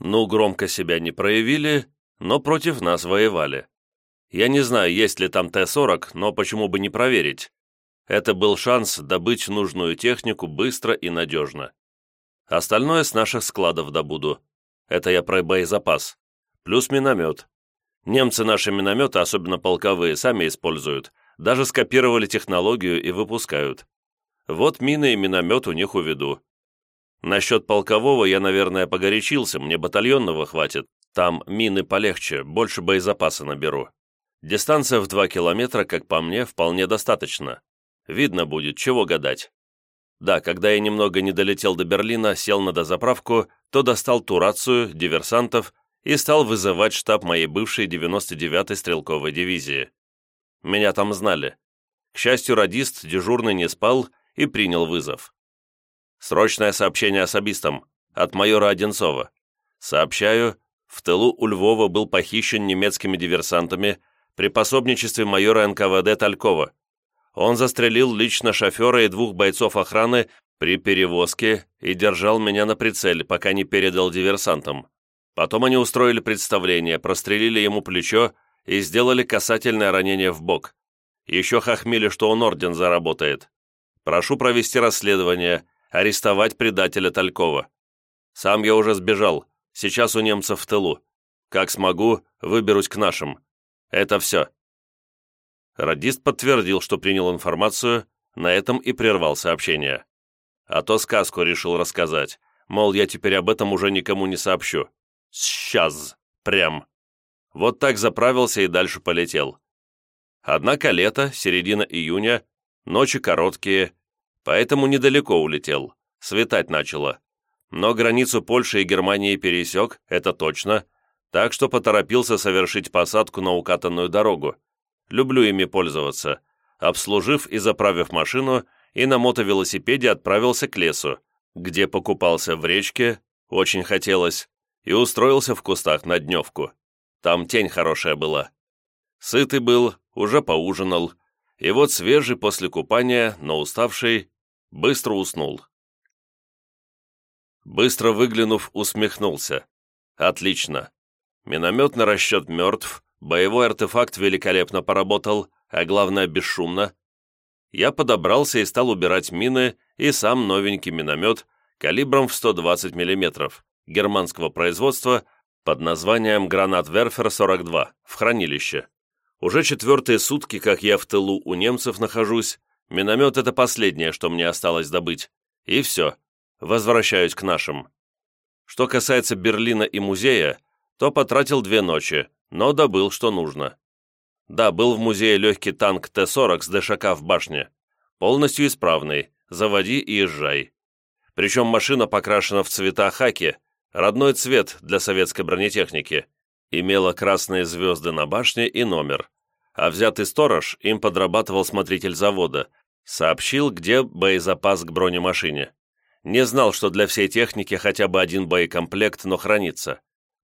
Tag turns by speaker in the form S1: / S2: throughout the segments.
S1: Ну, громко себя не проявили, но против нас воевали. Я не знаю, есть ли там Т-40, но почему бы не проверить. Это был шанс добыть нужную технику быстро и надежно. Остальное с наших складов добуду. Это я про боезапас. Плюс миномет. Немцы наши минометы, особенно полковые, сами используют. Даже скопировали технологию и выпускают. Вот мины и миномет у них уведу. Насчет полкового я, наверное, погорячился, мне батальонного хватит. Там мины полегче, больше боезапаса наберу. Дистанция в 2 километра, как по мне, вполне достаточно. Видно будет, чего гадать. Да, когда я немного не долетел до Берлина, сел на дозаправку, то достал ту рацию, диверсантов и стал вызывать штаб моей бывшей 99-й стрелковой дивизии. Меня там знали. К счастью, радист дежурный не спал и принял вызов. Срочное сообщение особистам от майора Одинцова. Сообщаю, в тылу у Львова был похищен немецкими диверсантами при пособничестве майора НКВД Талькова. Он застрелил лично шофера и двух бойцов охраны при перевозке и держал меня на прицеле, пока не передал диверсантам. Потом они устроили представление, прострелили ему плечо и сделали касательное ранение в бок. Еще хохмели, что он орден заработает. Прошу провести расследование, арестовать предателя Талькова. Сам я уже сбежал, сейчас у немцев в тылу. Как смогу, выберусь к нашим. Это все». Радист подтвердил, что принял информацию, на этом и прервал сообщение. А то сказку решил рассказать, мол, я теперь об этом уже никому не сообщу. Сейчас, прям. Вот так заправился и дальше полетел. Однако лето, середина июня, ночи короткие, поэтому недалеко улетел, светать начало. Но границу Польши и Германии пересек, это точно, так что поторопился совершить посадку на укатанную дорогу. Люблю ими пользоваться. Обслужив и заправив машину, и на мотовелосипеде отправился к лесу, где покупался в речке, очень хотелось, и устроился в кустах на дневку. Там тень хорошая была. Сытый был, уже поужинал, и вот свежий после купания, но уставший, быстро уснул. Быстро выглянув, усмехнулся. Отлично. Минометный расчет мертв, боевой артефакт великолепно поработал, а главное бесшумно. Я подобрался и стал убирать мины и сам новенький миномет калибром в 120 мм германского производства под названием «Гранатверфер-42» в хранилище. Уже четвертые сутки, как я в тылу у немцев нахожусь, миномет — это последнее, что мне осталось добыть. И все, возвращаюсь к нашим. Что касается Берлина и музея, то потратил две ночи, но добыл, что нужно. Да, был в музее легкий танк Т-40 с ДШК в башне. Полностью исправный, заводи и езжай. Причем машина покрашена в цвета хаки, родной цвет для советской бронетехники — имела красные звезды на башне и номер, а взятый сторож им подрабатывал смотритель завода, сообщил, где боезапас к бронемашине. Не знал, что для всей техники хотя бы один боекомплект, но хранится.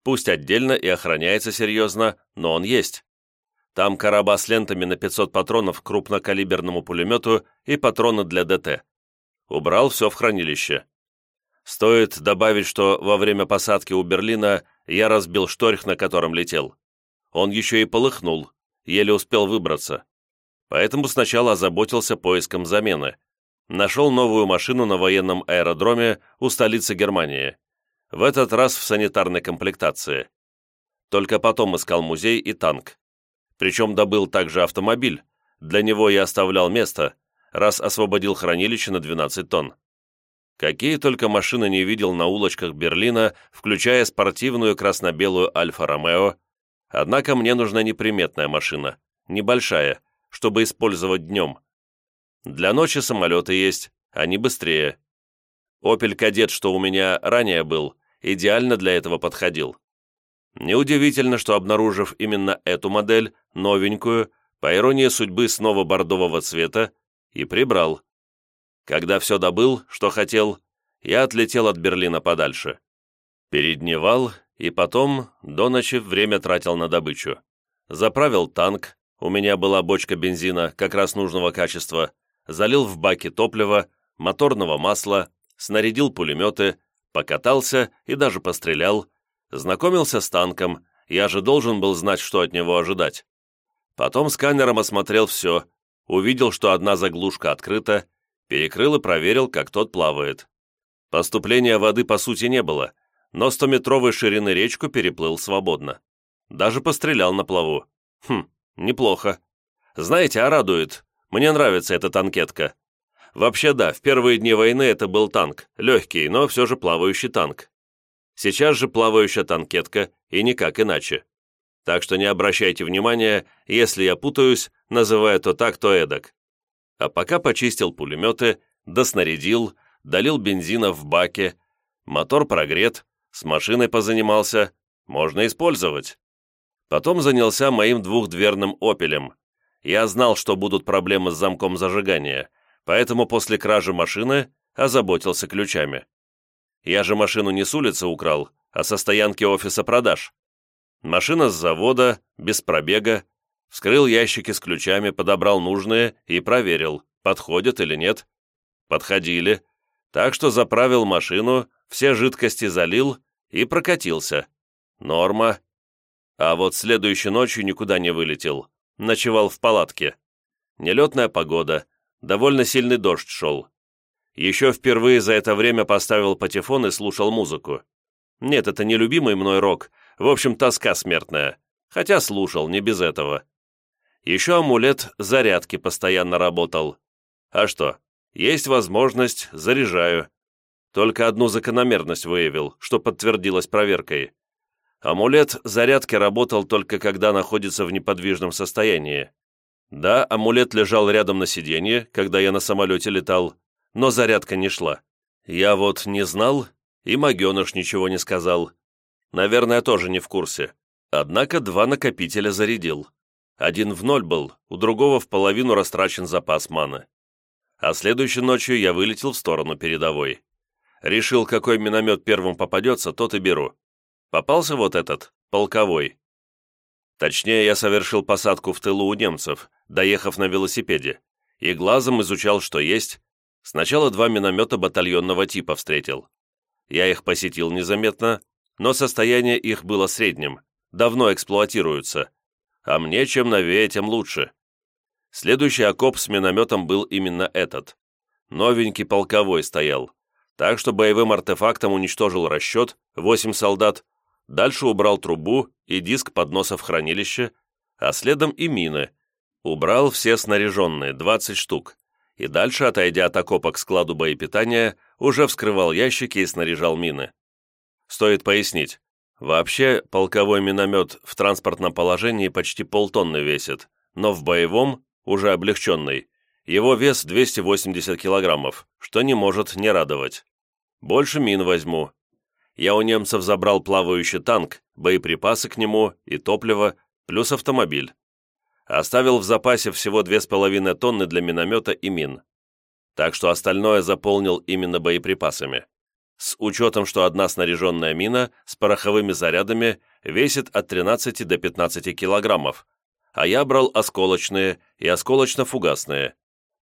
S1: Пусть отдельно и охраняется серьезно, но он есть. Там короба с лентами на 500 патронов к крупнокалиберному пулемету и патроны для ДТ. Убрал все в хранилище. Стоит добавить, что во время посадки у Берлина я разбил шторх, на котором летел. Он еще и полыхнул, еле успел выбраться. Поэтому сначала озаботился поиском замены. Нашел новую машину на военном аэродроме у столицы Германии. В этот раз в санитарной комплектации. Только потом искал музей и танк. Причем добыл также автомобиль. Для него я оставлял место, раз освободил хранилище на 12 тонн. Какие только машины не видел на улочках Берлина, включая спортивную красно-белую Альфа-Ромео, однако мне нужна неприметная машина, небольшая, чтобы использовать днем. Для ночи самолеты есть, они быстрее. «Опель Кадет», что у меня ранее был, идеально для этого подходил. Неудивительно, что обнаружив именно эту модель, новенькую, по иронии судьбы снова бордового цвета, и прибрал. Когда все добыл, что хотел, я отлетел от Берлина подальше. Передневал и потом до ночи время тратил на добычу. Заправил танк, у меня была бочка бензина как раз нужного качества, залил в баки топлива, моторного масла, снарядил пулеметы, покатался и даже пострелял, Знакомился с танком, я же должен был знать, что от него ожидать. Потом сканером осмотрел все, увидел, что одна заглушка открыта, перекрыл и проверил, как тот плавает. Поступления воды по сути не было, но стометровой ширины речку переплыл свободно. Даже пострелял на плаву. Хм, неплохо. Знаете, а радует. Мне нравится эта танкетка. Вообще да, в первые дни войны это был танк, легкий, но все же плавающий танк. Сейчас же плавающая танкетка, и никак иначе. Так что не обращайте внимания, если я путаюсь, называя то так, то эдак. А пока почистил пулеметы, доснарядил, долил бензина в баке, мотор прогрет, с машиной позанимался, можно использовать. Потом занялся моим двухдверным «Опелем». Я знал, что будут проблемы с замком зажигания, поэтому после кражи машины озаботился ключами. Я же машину не с улицы украл, а со стоянки офиса продаж. Машина с завода, без пробега. Вскрыл ящики с ключами, подобрал нужные и проверил, подходят или нет. Подходили. Так что заправил машину, все жидкости залил и прокатился. Норма. А вот следующей ночью никуда не вылетел. Ночевал в палатке. Нелетная погода. Довольно сильный дождь шел. Еще впервые за это время поставил патефон и слушал музыку. Нет, это не любимый мной рок, в общем, тоска смертная. Хотя слушал, не без этого. Еще амулет зарядки постоянно работал. А что, есть возможность, заряжаю. Только одну закономерность выявил, что подтвердилось проверкой. Амулет зарядки работал только когда находится в неподвижном состоянии. Да, амулет лежал рядом на сиденье, когда я на самолете летал, но зарядка не шла. Я вот не знал, и Магеныш ничего не сказал. Наверное, тоже не в курсе. Однако два накопителя зарядил. Один в ноль был, у другого в половину растрачен запас маны. А следующей ночью я вылетел в сторону передовой. Решил, какой миномет первым попадется, тот и беру. Попался вот этот, полковой. Точнее, я совершил посадку в тылу у немцев, доехав на велосипеде, и глазом изучал, что есть, Сначала два миномета батальонного типа встретил. Я их посетил незаметно, но состояние их было средним, давно эксплуатируются. А мне чем новее, тем лучше. Следующий окоп с минометом был именно этот. Новенький полковой стоял. Так что боевым артефактом уничтожил расчет, 8 солдат, дальше убрал трубу и диск подноса в хранилище, а следом и мины. Убрал все снаряженные, 20 штук и дальше, отойдя от окопа к складу боепитания, уже вскрывал ящики и снаряжал мины. Стоит пояснить, вообще полковой миномет в транспортном положении почти полтонны весит, но в боевом, уже облегченный, его вес 280 килограммов, что не может не радовать. Больше мин возьму. Я у немцев забрал плавающий танк, боеприпасы к нему и топливо, плюс автомобиль оставил в запасе всего 2,5 тонны для миномета и мин. Так что остальное заполнил именно боеприпасами. С учетом, что одна снаряженная мина с пороховыми зарядами весит от 13 до 15 килограммов, а я брал осколочные и осколочно-фугасные,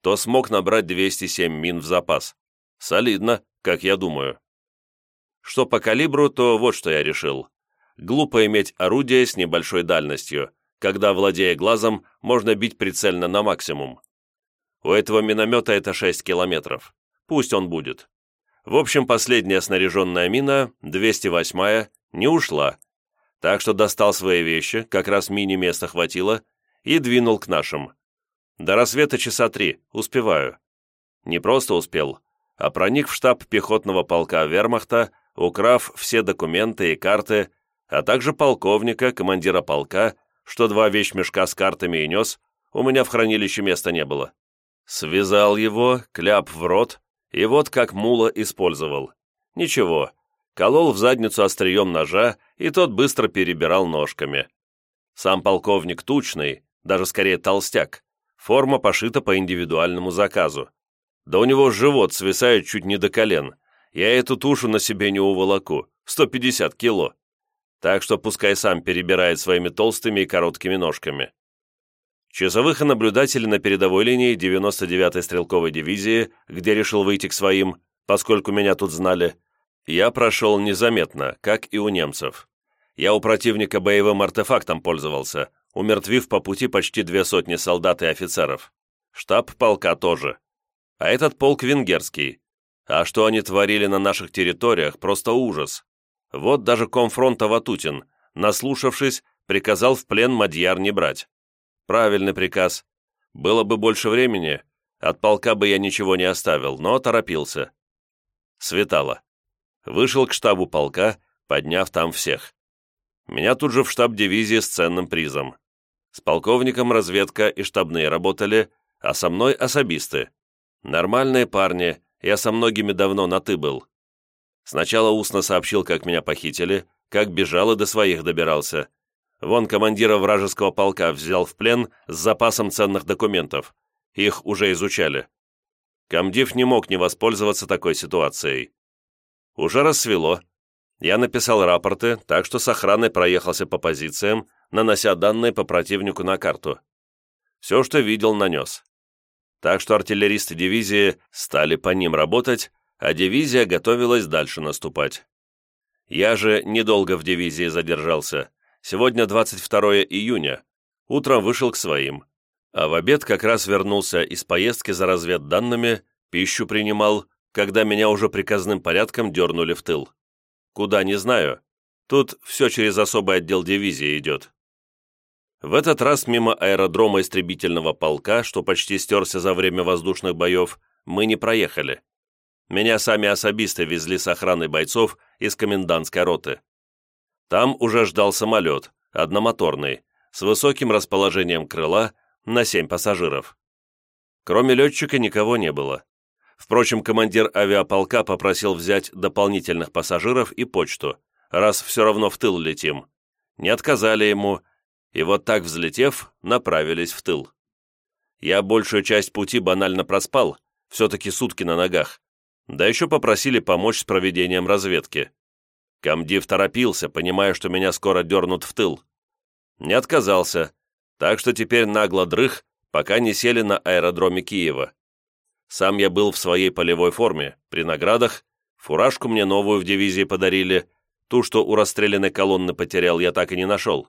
S1: то смог набрать 207 мин в запас. Солидно, как я думаю. Что по калибру, то вот что я решил. Глупо иметь орудие с небольшой дальностью, когда, владея глазом, можно бить прицельно на максимум. У этого миномета это 6 километров. Пусть он будет. В общем, последняя снаряженная мина, 208-я, не ушла. Так что достал свои вещи, как раз мини-места хватило, и двинул к нашим. До рассвета часа три, успеваю. Не просто успел, а проник в штаб пехотного полка вермахта, украв все документы и карты, а также полковника, командира полка что два вещмешка с картами и нес, у меня в хранилище места не было. Связал его, кляп в рот, и вот как мула использовал. Ничего, колол в задницу острием ножа, и тот быстро перебирал ножками. Сам полковник тучный, даже скорее толстяк, форма пошита по индивидуальному заказу. Да у него живот свисает чуть не до колен, я эту тушу на себе не уволоку, 150 кило так что пускай сам перебирает своими толстыми и короткими ножками. Часовых и наблюдателей на передовой линии 99-й стрелковой дивизии, где решил выйти к своим, поскольку меня тут знали, я прошел незаметно, как и у немцев. Я у противника боевым артефактом пользовался, умертвив по пути почти две сотни солдат и офицеров. Штаб полка тоже. А этот полк венгерский. А что они творили на наших территориях, просто ужас. Вот даже комфронта Ватутин, наслушавшись, приказал в плен Мадьяр не брать. Правильный приказ. Было бы больше времени, от полка бы я ничего не оставил, но торопился. Светало. Вышел к штабу полка, подняв там всех. Меня тут же в штаб дивизии с ценным призом. С полковником разведка и штабные работали, а со мной особисты. Нормальные парни, я со многими давно на «ты» был. Сначала устно сообщил, как меня похитили, как бежал и до своих добирался. Вон командира вражеского полка взял в плен с запасом ценных документов. Их уже изучали. Комдив не мог не воспользоваться такой ситуацией. Уже рассвело. Я написал рапорты, так что с охраной проехался по позициям, нанося данные по противнику на карту. Все, что видел, нанес. Так что артиллеристы дивизии стали по ним работать, а дивизия готовилась дальше наступать. Я же недолго в дивизии задержался. Сегодня 22 июня. Утром вышел к своим. А в обед как раз вернулся из поездки за разведданными, пищу принимал, когда меня уже приказным порядком дернули в тыл. Куда, не знаю. Тут все через особый отдел дивизии идет. В этот раз мимо аэродрома истребительного полка, что почти стерся за время воздушных боев, мы не проехали. Меня сами особисты везли с охраной бойцов из комендантской роты. Там уже ждал самолет, одномоторный, с высоким расположением крыла на семь пассажиров. Кроме летчика никого не было. Впрочем, командир авиаполка попросил взять дополнительных пассажиров и почту, раз все равно в тыл летим. Не отказали ему, и вот так взлетев, направились в тыл. Я большую часть пути банально проспал, все-таки сутки на ногах, да еще попросили помочь с проведением разведки. Комдив торопился, понимая, что меня скоро дернут в тыл. Не отказался, так что теперь нагло дрых, пока не сели на аэродроме Киева. Сам я был в своей полевой форме, при наградах, фуражку мне новую в дивизии подарили, ту, что у расстрелянной колонны потерял, я так и не нашел.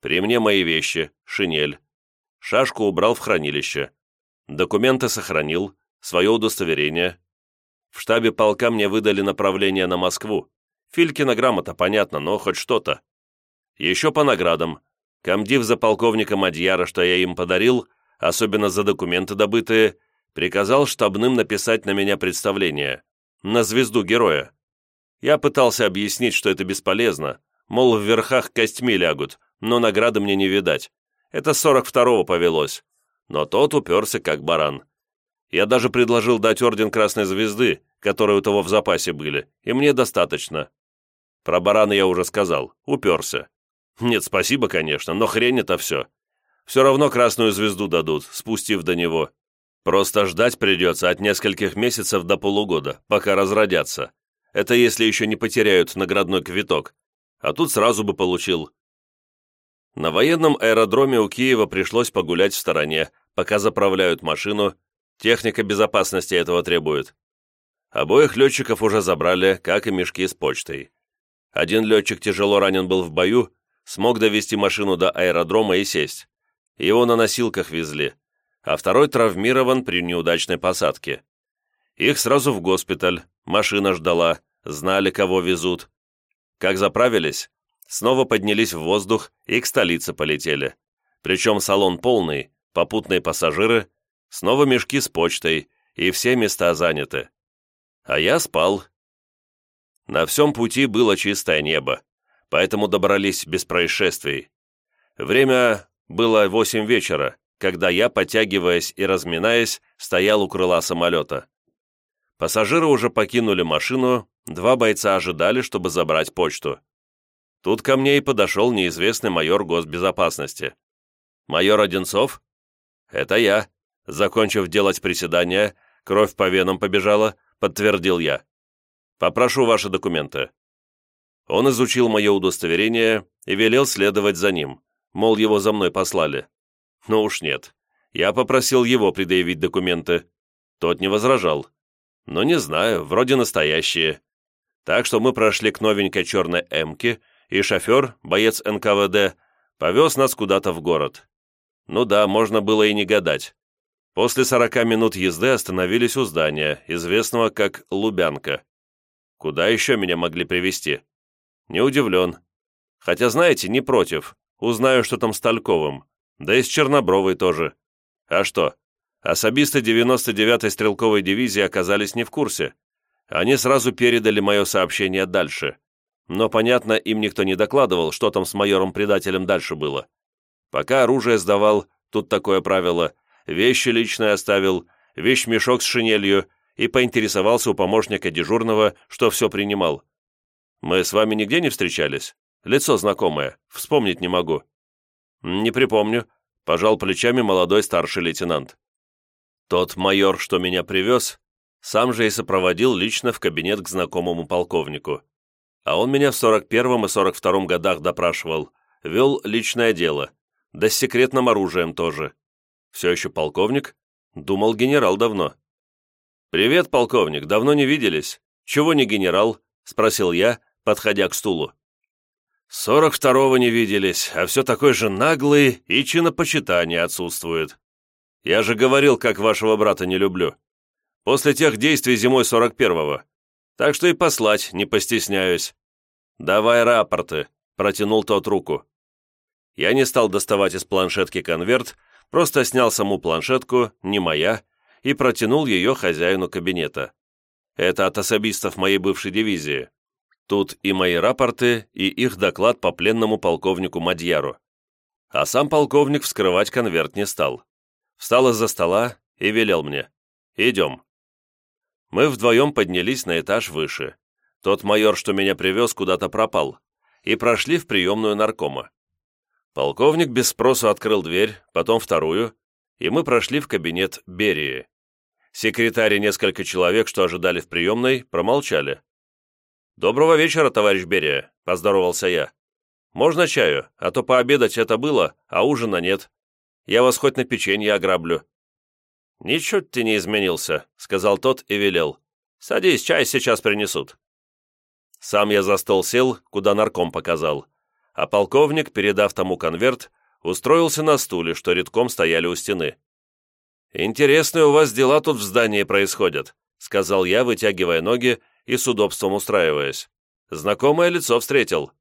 S1: При мне мои вещи, шинель. Шашку убрал в хранилище. Документы сохранил, свое удостоверение. В штабе полка мне выдали направление на Москву. Филькина грамота, понятно, но хоть что-то. Еще по наградам. Комдив за полковника Мадьяра, что я им подарил, особенно за документы добытые, приказал штабным написать на меня представление. На звезду героя. Я пытался объяснить, что это бесполезно, мол, в верхах костьми лягут, но награды мне не видать. Это сорок второго повелось. Но тот уперся как баран. Я даже предложил дать орден Красной Звезды, которые у того в запасе были, и мне достаточно. Про барана я уже сказал, уперся. Нет, спасибо, конечно, но хрень это все. Все равно Красную Звезду дадут, спустив до него. Просто ждать придется от нескольких месяцев до полугода, пока разродятся. Это если еще не потеряют наградной квиток. А тут сразу бы получил. На военном аэродроме у Киева пришлось погулять в стороне, пока заправляют машину, техника безопасности этого требует. Обоих летчиков уже забрали, как и мешки с почтой. Один летчик тяжело ранен был в бою, смог довести машину до аэродрома и сесть. Его на носилках везли, а второй травмирован при неудачной посадке. Их сразу в госпиталь, машина ждала, знали, кого везут. Как заправились, снова поднялись в воздух и к столице полетели. Причем салон полный, попутные пассажиры, снова мешки с почтой, и все места заняты. А я спал. На всем пути было чистое небо, поэтому добрались без происшествий. Время было восемь вечера, когда я, подтягиваясь и разминаясь, стоял у крыла самолета. Пассажиры уже покинули машину, два бойца ожидали, чтобы забрать почту. Тут ко мне и подошел неизвестный майор госбезопасности. «Майор Одинцов?» «Это я». Закончив делать приседания, кровь по венам побежала, подтвердил я. «Попрошу ваши документы». Он изучил мое удостоверение и велел следовать за ним, мол, его за мной послали. Ну уж нет. Я попросил его предъявить документы. Тот не возражал. Но не знаю, вроде настоящие. Так что мы прошли к новенькой черной «Эмке», и шофер, боец НКВД, повез нас куда-то в город. Ну да, можно было и не гадать. После 40 минут езды остановились у здания, известного как Лубянка. Куда еще меня могли привести? Не удивлен. Хотя, знаете, не против. Узнаю, что там с Тальковым. Да и с Чернобровой тоже. А что? Особисты 99-й стрелковой дивизии оказались не в курсе. Они сразу передали мое сообщение дальше. Но, понятно, им никто не докладывал, что там с майором-предателем дальше было. Пока оружие сдавал, тут такое правило, вещи личные оставил, вещмешок с шинелью и поинтересовался у помощника дежурного, что все принимал. Мы с вами нигде не встречались? Лицо знакомое, вспомнить не могу». «Не припомню», — пожал плечами молодой старший лейтенант. Тот майор, что меня привез, сам же и сопроводил лично в кабинет к знакомому полковнику. А он меня в 41-м и 42-м годах допрашивал, вел личное дело, да с секретным оружием тоже. Все еще полковник? Думал, генерал давно. «Привет, полковник, давно не виделись. Чего не генерал?» — спросил я, подходя к стулу. «Сорок второго не виделись, а все такой же наглый и чинопочитание отсутствует. Я же говорил, как вашего брата не люблю. После тех действий зимой сорок первого. Так что и послать не постесняюсь. Давай рапорты», — протянул тот руку. Я не стал доставать из планшетки конверт, просто снял саму планшетку, не моя, и протянул ее хозяину кабинета. Это от особистов моей бывшей дивизии. Тут и мои рапорты, и их доклад по пленному полковнику Мадьяру. А сам полковник вскрывать конверт не стал. Встал из-за стола и велел мне. «Идем». Мы вдвоем поднялись на этаж выше. Тот майор, что меня привез, куда-то пропал. И прошли в приемную наркома. Полковник без спросу открыл дверь, потом вторую, и мы прошли в кабинет Берии. Секретарь и несколько человек, что ожидали в приемной, промолчали. «Доброго вечера, товарищ Берия», — поздоровался я. «Можно чаю, а то пообедать это было, а ужина нет. Я вас хоть на печенье ограблю». «Ничуть ты не изменился», — сказал тот и велел. «Садись, чай сейчас принесут». Сам я за стол сел, куда нарком показал, а полковник, передав тому конверт, устроился на стуле, что редком стояли у стены. «Интересные у вас дела тут в здании происходят», — сказал я, вытягивая ноги и с удобством устраиваясь. Знакомое лицо встретил.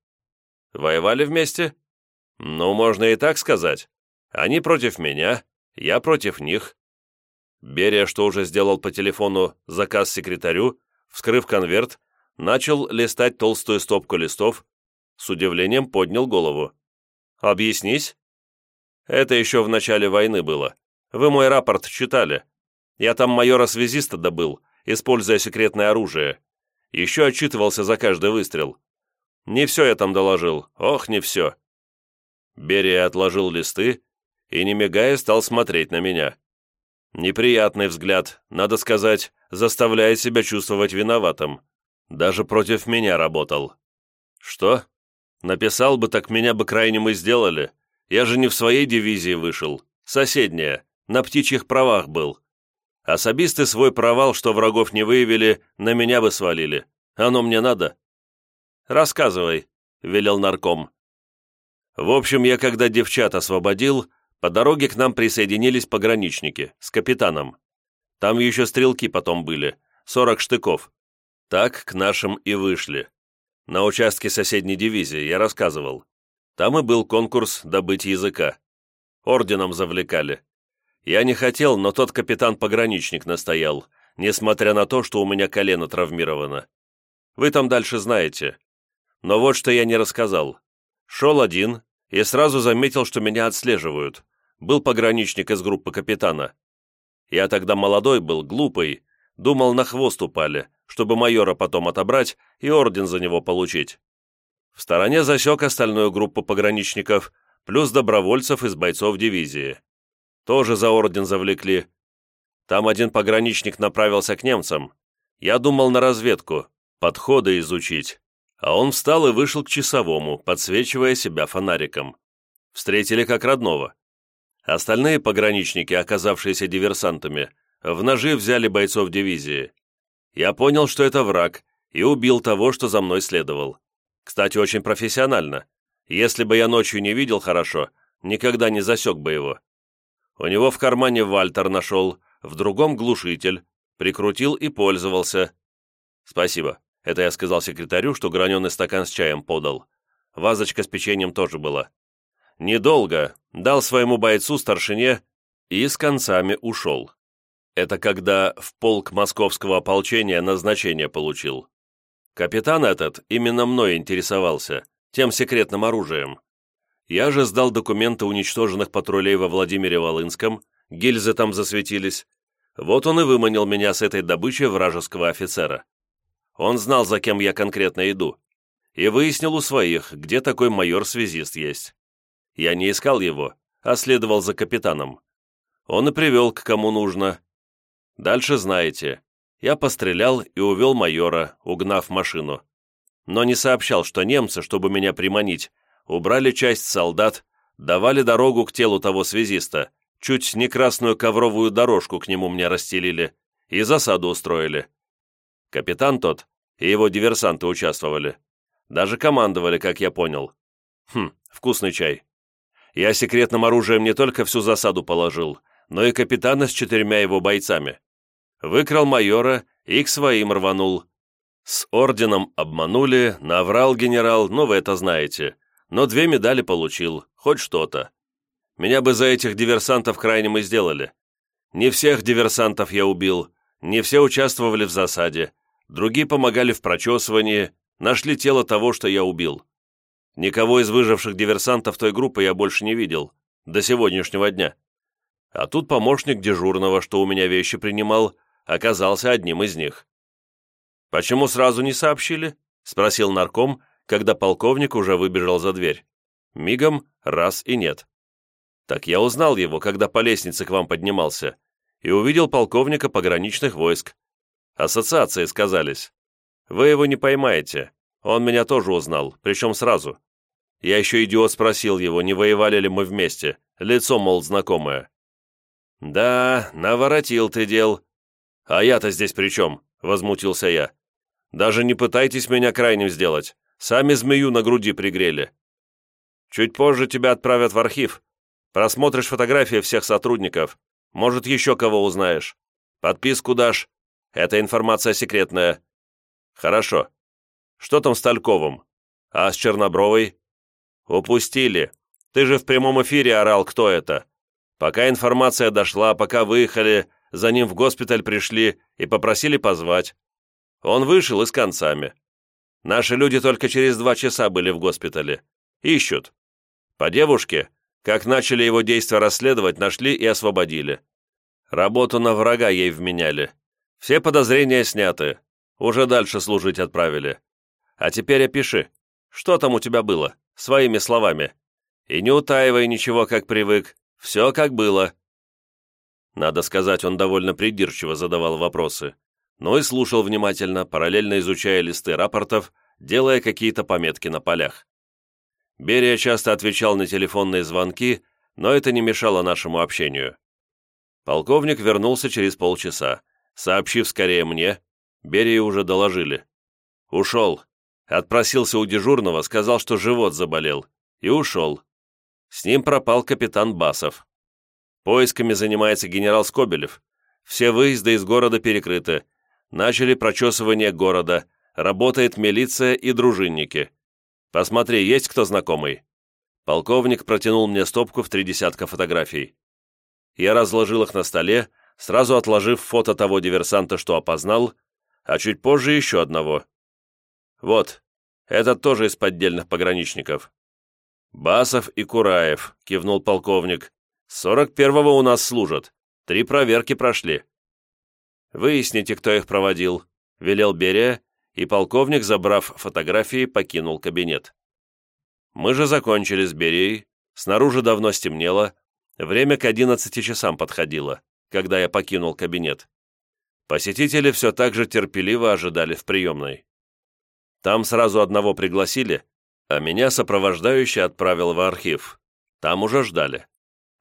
S1: Воевали вместе? Ну, можно и так сказать. Они против меня, я против них. Берия, что уже сделал по телефону заказ секретарю, вскрыв конверт, начал листать толстую стопку листов, с удивлением поднял голову. «Объяснись?» «Это еще в начале войны было. Вы мой рапорт читали. Я там майора-связиста добыл, используя секретное оружие. Еще отчитывался за каждый выстрел. Не все я там доложил, ох, не все. Берия отложил листы и, не мигая, стал смотреть на меня. Неприятный взгляд, надо сказать, заставляет себя чувствовать виноватым. Даже против меня работал. Что? Написал бы, так меня бы крайним и сделали. Я же не в своей дивизии вышел. Соседняя, на птичьих правах был. Особисты свой провал, что врагов не выявили, на меня бы свалили. Оно мне надо?» «Рассказывай», — велел нарком. «В общем, я когда девчат освободил, по дороге к нам присоединились пограничники с капитаном. Там еще стрелки потом были, сорок штыков. Так к нашим и вышли. На участке соседней дивизии я рассказывал. Там и был конкурс добыть языка. Орденом завлекали. Я не хотел, но тот капитан-пограничник настоял, несмотря на то, что у меня колено травмировано. Вы там дальше знаете. Но вот что я не рассказал. Шел один и сразу заметил, что меня отслеживают. Был пограничник из группы капитана. Я тогда молодой был, глупый, думал, на хвост упали, чтобы майора потом отобрать и орден за него получить. В стороне засек остальную группу пограничников, плюс добровольцев из бойцов дивизии тоже за орден завлекли. Там один пограничник направился к немцам. Я думал на разведку, подходы изучить. А он встал и вышел к часовому, подсвечивая себя фонариком. Встретили как родного. Остальные пограничники, оказавшиеся диверсантами, в ножи взяли бойцов дивизии. Я понял, что это враг, и убил того, что за мной следовал. Кстати, очень профессионально. Если бы я ночью не видел хорошо, никогда не засек бы его. У него в кармане Вальтер нашел, в другом глушитель, прикрутил и пользовался. Спасибо. Это я сказал секретарю, что граненый стакан с чаем подал. Вазочка с печеньем тоже была. Недолго, дал своему бойцу старшине и с концами ушел. Это когда в полк московского ополчения назначение получил. Капитан этот именно мной интересовался, тем секретным оружием. Я же сдал документы уничтоженных патрулей во Владимире-Волынском, гильзы там засветились. Вот он и выманил меня с этой добычи вражеского офицера. Он знал, за кем я конкретно иду, и выяснил у своих, где такой майор-связист есть. Я не искал его, а следовал за капитаном. Он и привел к кому нужно. Дальше знаете. Я пострелял и увел майора, угнав машину. Но не сообщал, что немцы, чтобы меня приманить, убрали часть солдат, давали дорогу к телу того связиста, чуть не красную ковровую дорожку к нему мне расстелили и засаду устроили. Капитан тот и его диверсанты участвовали. Даже командовали, как я понял. Хм, вкусный чай. Я секретным оружием не только всю засаду положил, но и капитана с четырьмя его бойцами. Выкрал майора и к своим рванул. С орденом обманули, наврал генерал, ну вы это знаете. Но две медали получил, хоть что-то. Меня бы за этих диверсантов крайним и сделали. Не всех диверсантов я убил, не все участвовали в засаде, другие помогали в прочесывании, нашли тело того, что я убил. Никого из выживших диверсантов той группы я больше не видел, до сегодняшнего дня. А тут помощник дежурного, что у меня вещи принимал, оказался одним из них. «Почему сразу не сообщили?» — спросил нарком, когда полковник уже выбежал за дверь. Мигом раз и нет. Так я узнал его, когда по лестнице к вам поднимался, и увидел полковника пограничных войск. Ассоциации сказались. Вы его не поймаете. Он меня тоже узнал, причем сразу. Я еще идиот спросил его, не воевали ли мы вместе. Лицо, мол, знакомое. «Да, наворотил ты дел», «А я-то здесь при чем?» — возмутился я. «Даже не пытайтесь меня крайним сделать. Сами змею на груди пригрели. Чуть позже тебя отправят в архив. Просмотришь фотографии всех сотрудников. Может, еще кого узнаешь. Подписку дашь. Это информация секретная». «Хорошо. Что там с Тальковым? А с Чернобровой?» «Упустили. Ты же в прямом эфире орал, кто это. Пока информация дошла, пока выехали, за ним в госпиталь пришли и попросили позвать. Он вышел и с концами. Наши люди только через два часа были в госпитале. Ищут. По девушке, как начали его действия расследовать, нашли и освободили. Работу на врага ей вменяли. Все подозрения сняты. Уже дальше служить отправили. А теперь опиши, что там у тебя было, своими словами. И не утаивай ничего, как привык. Все как было. Надо сказать, он довольно придирчиво задавал вопросы, но и слушал внимательно, параллельно изучая листы рапортов, делая какие-то пометки на полях. Берия часто отвечал на телефонные звонки, но это не мешало нашему общению. Полковник вернулся через полчаса, сообщив скорее мне, Берии уже доложили. Ушел. Отпросился у дежурного, сказал, что живот заболел, и ушел. С ним пропал капитан Басов. Поисками занимается генерал Скобелев. Все выезды из города перекрыты. Начали прочесывание города. Работает милиция и дружинники. Посмотри, есть кто знакомый?» Полковник протянул мне стопку в три десятка фотографий. Я разложил их на столе, сразу отложив фото того диверсанта, что опознал, а чуть позже еще одного. «Вот, этот тоже из поддельных пограничников». «Басов и Кураев», — кивнул полковник. Сорок первого у нас служат. Три проверки прошли. Выясните, кто их проводил, велел Берия, и полковник, забрав фотографии, покинул кабинет. Мы же закончили с Берией, снаружи давно стемнело, время к одиннадцати часам подходило, когда я покинул кабинет. Посетители все так же терпеливо ожидали в приемной. Там сразу одного пригласили, а меня сопровождающий отправил в архив. Там уже ждали.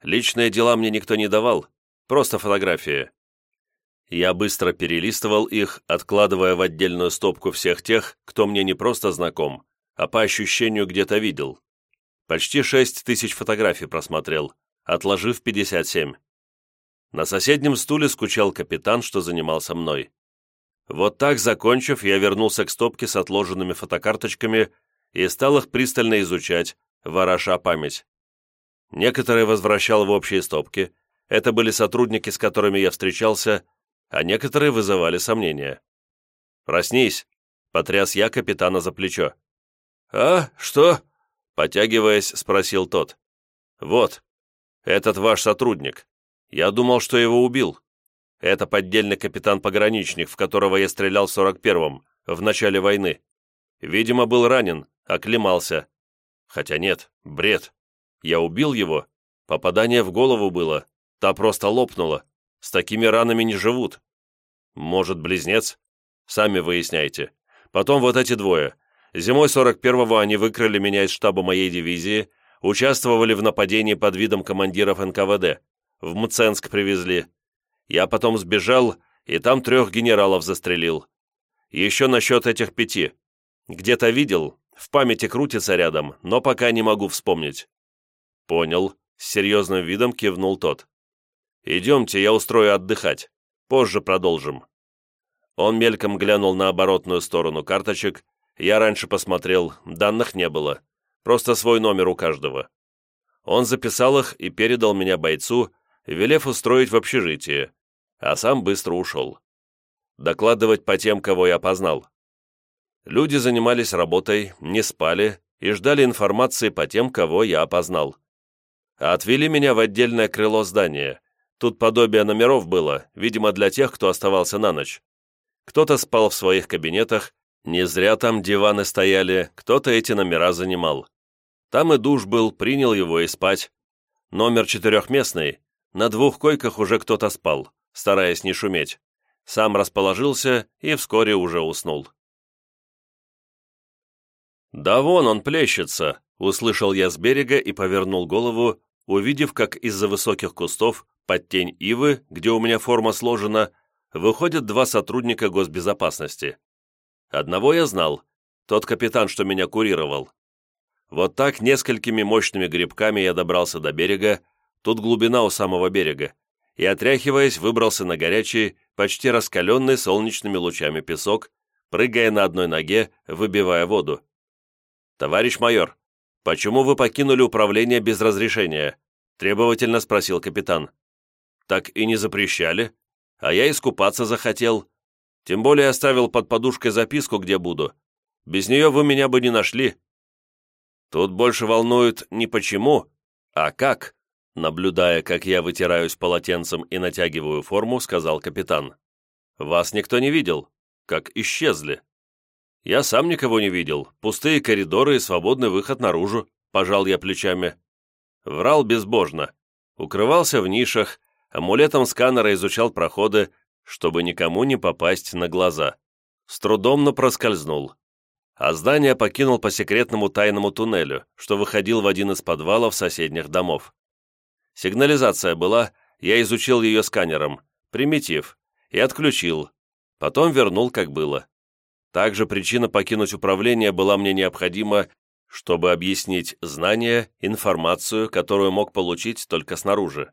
S1: Личные дела мне никто не давал, просто фотографии. Я быстро перелистывал их, откладывая в отдельную стопку всех тех, кто мне не просто знаком, а по ощущению где-то видел. Почти шесть тысяч фотографий просмотрел, отложив 57. На соседнем стуле скучал капитан, что занимался мной. Вот так, закончив, я вернулся к стопке с отложенными фотокарточками и стал их пристально изучать, вороша память. Некоторые возвращал в общие стопки, это были сотрудники, с которыми я встречался, а некоторые вызывали сомнения. «Проснись!» — потряс я капитана за плечо. «А, что?» — потягиваясь, спросил тот. «Вот, этот ваш сотрудник. Я думал, что его убил. Это поддельный капитан-пограничник, в которого я стрелял в 41-м, в начале войны. Видимо, был ранен, оклемался. Хотя нет, бред. Я убил его. Попадание в голову было. Та просто лопнула. С такими ранами не живут. Может, близнец? Сами выясняйте. Потом вот эти двое. Зимой 41-го они выкрали меня из штаба моей дивизии, участвовали в нападении под видом командиров НКВД. В Мценск привезли. Я потом сбежал, и там трех генералов застрелил. Еще насчет этих пяти. Где-то видел, в памяти крутится рядом, но пока не могу вспомнить». «Понял», — с серьезным видом кивнул тот. «Идемте, я устрою отдыхать. Позже продолжим». Он мельком глянул на оборотную сторону карточек. Я раньше посмотрел, данных не было. Просто свой номер у каждого. Он записал их и передал меня бойцу, велев устроить в общежитие, а сам быстро ушел. Докладывать по тем, кого я познал. Люди занимались работой, не спали и ждали информации по тем, кого я опознал. Отвели меня в отдельное крыло здания. Тут подобие номеров было, видимо, для тех, кто оставался на ночь. Кто-то спал в своих кабинетах, не зря там диваны стояли, кто-то эти номера занимал. Там и душ был, принял его и спать. Номер четырехместный, на двух койках уже кто-то спал, стараясь не шуметь. Сам расположился и вскоре уже уснул. «Да вон он плещется!» — услышал я с берега и повернул голову, увидев, как из-за высоких кустов, под тень ивы, где у меня форма сложена, выходят два сотрудника госбезопасности. Одного я знал, тот капитан, что меня курировал. Вот так несколькими мощными грибками я добрался до берега, Тут глубина у самого берега, и, отряхиваясь, выбрался на горячий, почти раскаленный солнечными лучами песок, прыгая на одной ноге, выбивая воду. «Товарищ майор, почему вы покинули управление без разрешения?» требовательно спросил капитан. «Так и не запрещали, а я искупаться захотел. Тем более оставил под подушкой записку, где буду. Без нее вы меня бы не нашли». Тут больше волнует не почему, а как. Наблюдая, как я вытираюсь полотенцем и натягиваю форму, сказал капитан. «Вас никто не видел. Как исчезли». «Я сам никого не видел. Пустые коридоры и свободный выход наружу», — пожал я плечами. Врал безбожно. Укрывался в нишах, амулетом сканера изучал проходы, чтобы никому не попасть на глаза. С трудом, но проскользнул. А здание покинул по секретному тайному туннелю, что выходил в один из подвалов соседних домов. Сигнализация была, я изучил ее сканером, примитив, и отключил. Потом вернул, как было. Также причина покинуть управление была мне необходима, чтобы объяснить знания, информацию, которую мог получить только снаружи.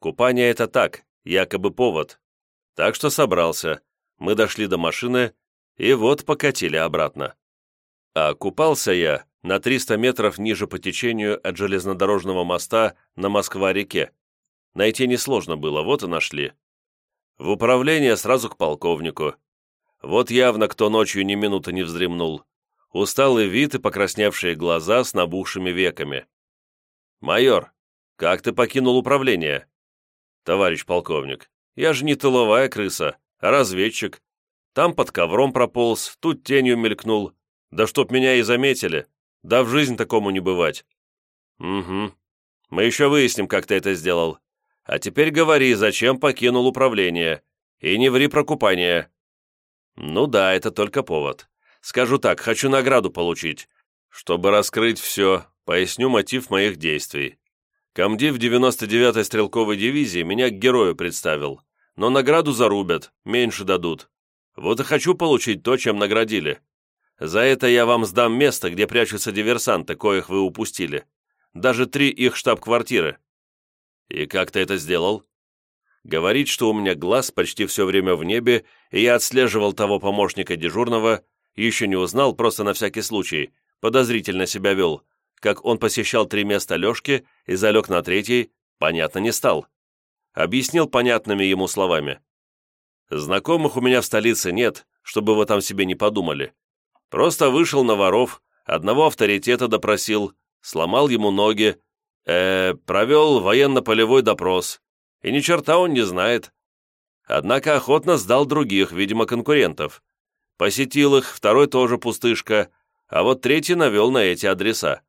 S1: Купание — это так, якобы повод. Так что собрался. Мы дошли до машины, и вот покатили обратно. А купался я на 300 метров ниже по течению от железнодорожного моста на Москва-реке. Найти несложно было, вот и нашли. В управление сразу к полковнику. Вот явно кто ночью ни минуты не вздремнул. Усталый вид и покрасневшие глаза с набухшими веками. «Майор, как ты покинул управление?» «Товарищ полковник, я же не тыловая крыса, а разведчик. Там под ковром прополз, тут тенью мелькнул. Да чтоб меня и заметили. Да в жизнь такому не бывать». «Угу. Мы еще выясним, как ты это сделал. А теперь говори, зачем покинул управление. И не ври про купание». «Ну да, это только повод. Скажу так, хочу награду получить. Чтобы раскрыть все, поясню мотив моих действий. Комдив 99-й стрелковой дивизии меня к герою представил, но награду зарубят, меньше дадут. Вот и хочу получить то, чем наградили. За это я вам сдам место, где прячутся диверсанты, коих вы упустили. Даже три их штаб-квартиры». «И как ты это сделал?» Говорит, что у меня глаз почти все время в небе, и я отслеживал того помощника дежурного, еще не узнал, просто на всякий случай, подозрительно себя вел, как он посещал три места Лешки и залег на третий, понятно не стал. Объяснил понятными ему словами. «Знакомых у меня в столице нет, чтобы вы там себе не подумали. Просто вышел на воров, одного авторитета допросил, сломал ему ноги, э, провел военно-полевой допрос, и ни черта он не знает. Однако охотно сдал других, видимо, конкурентов. Посетил их, второй тоже пустышка, а вот третий навел на эти адреса.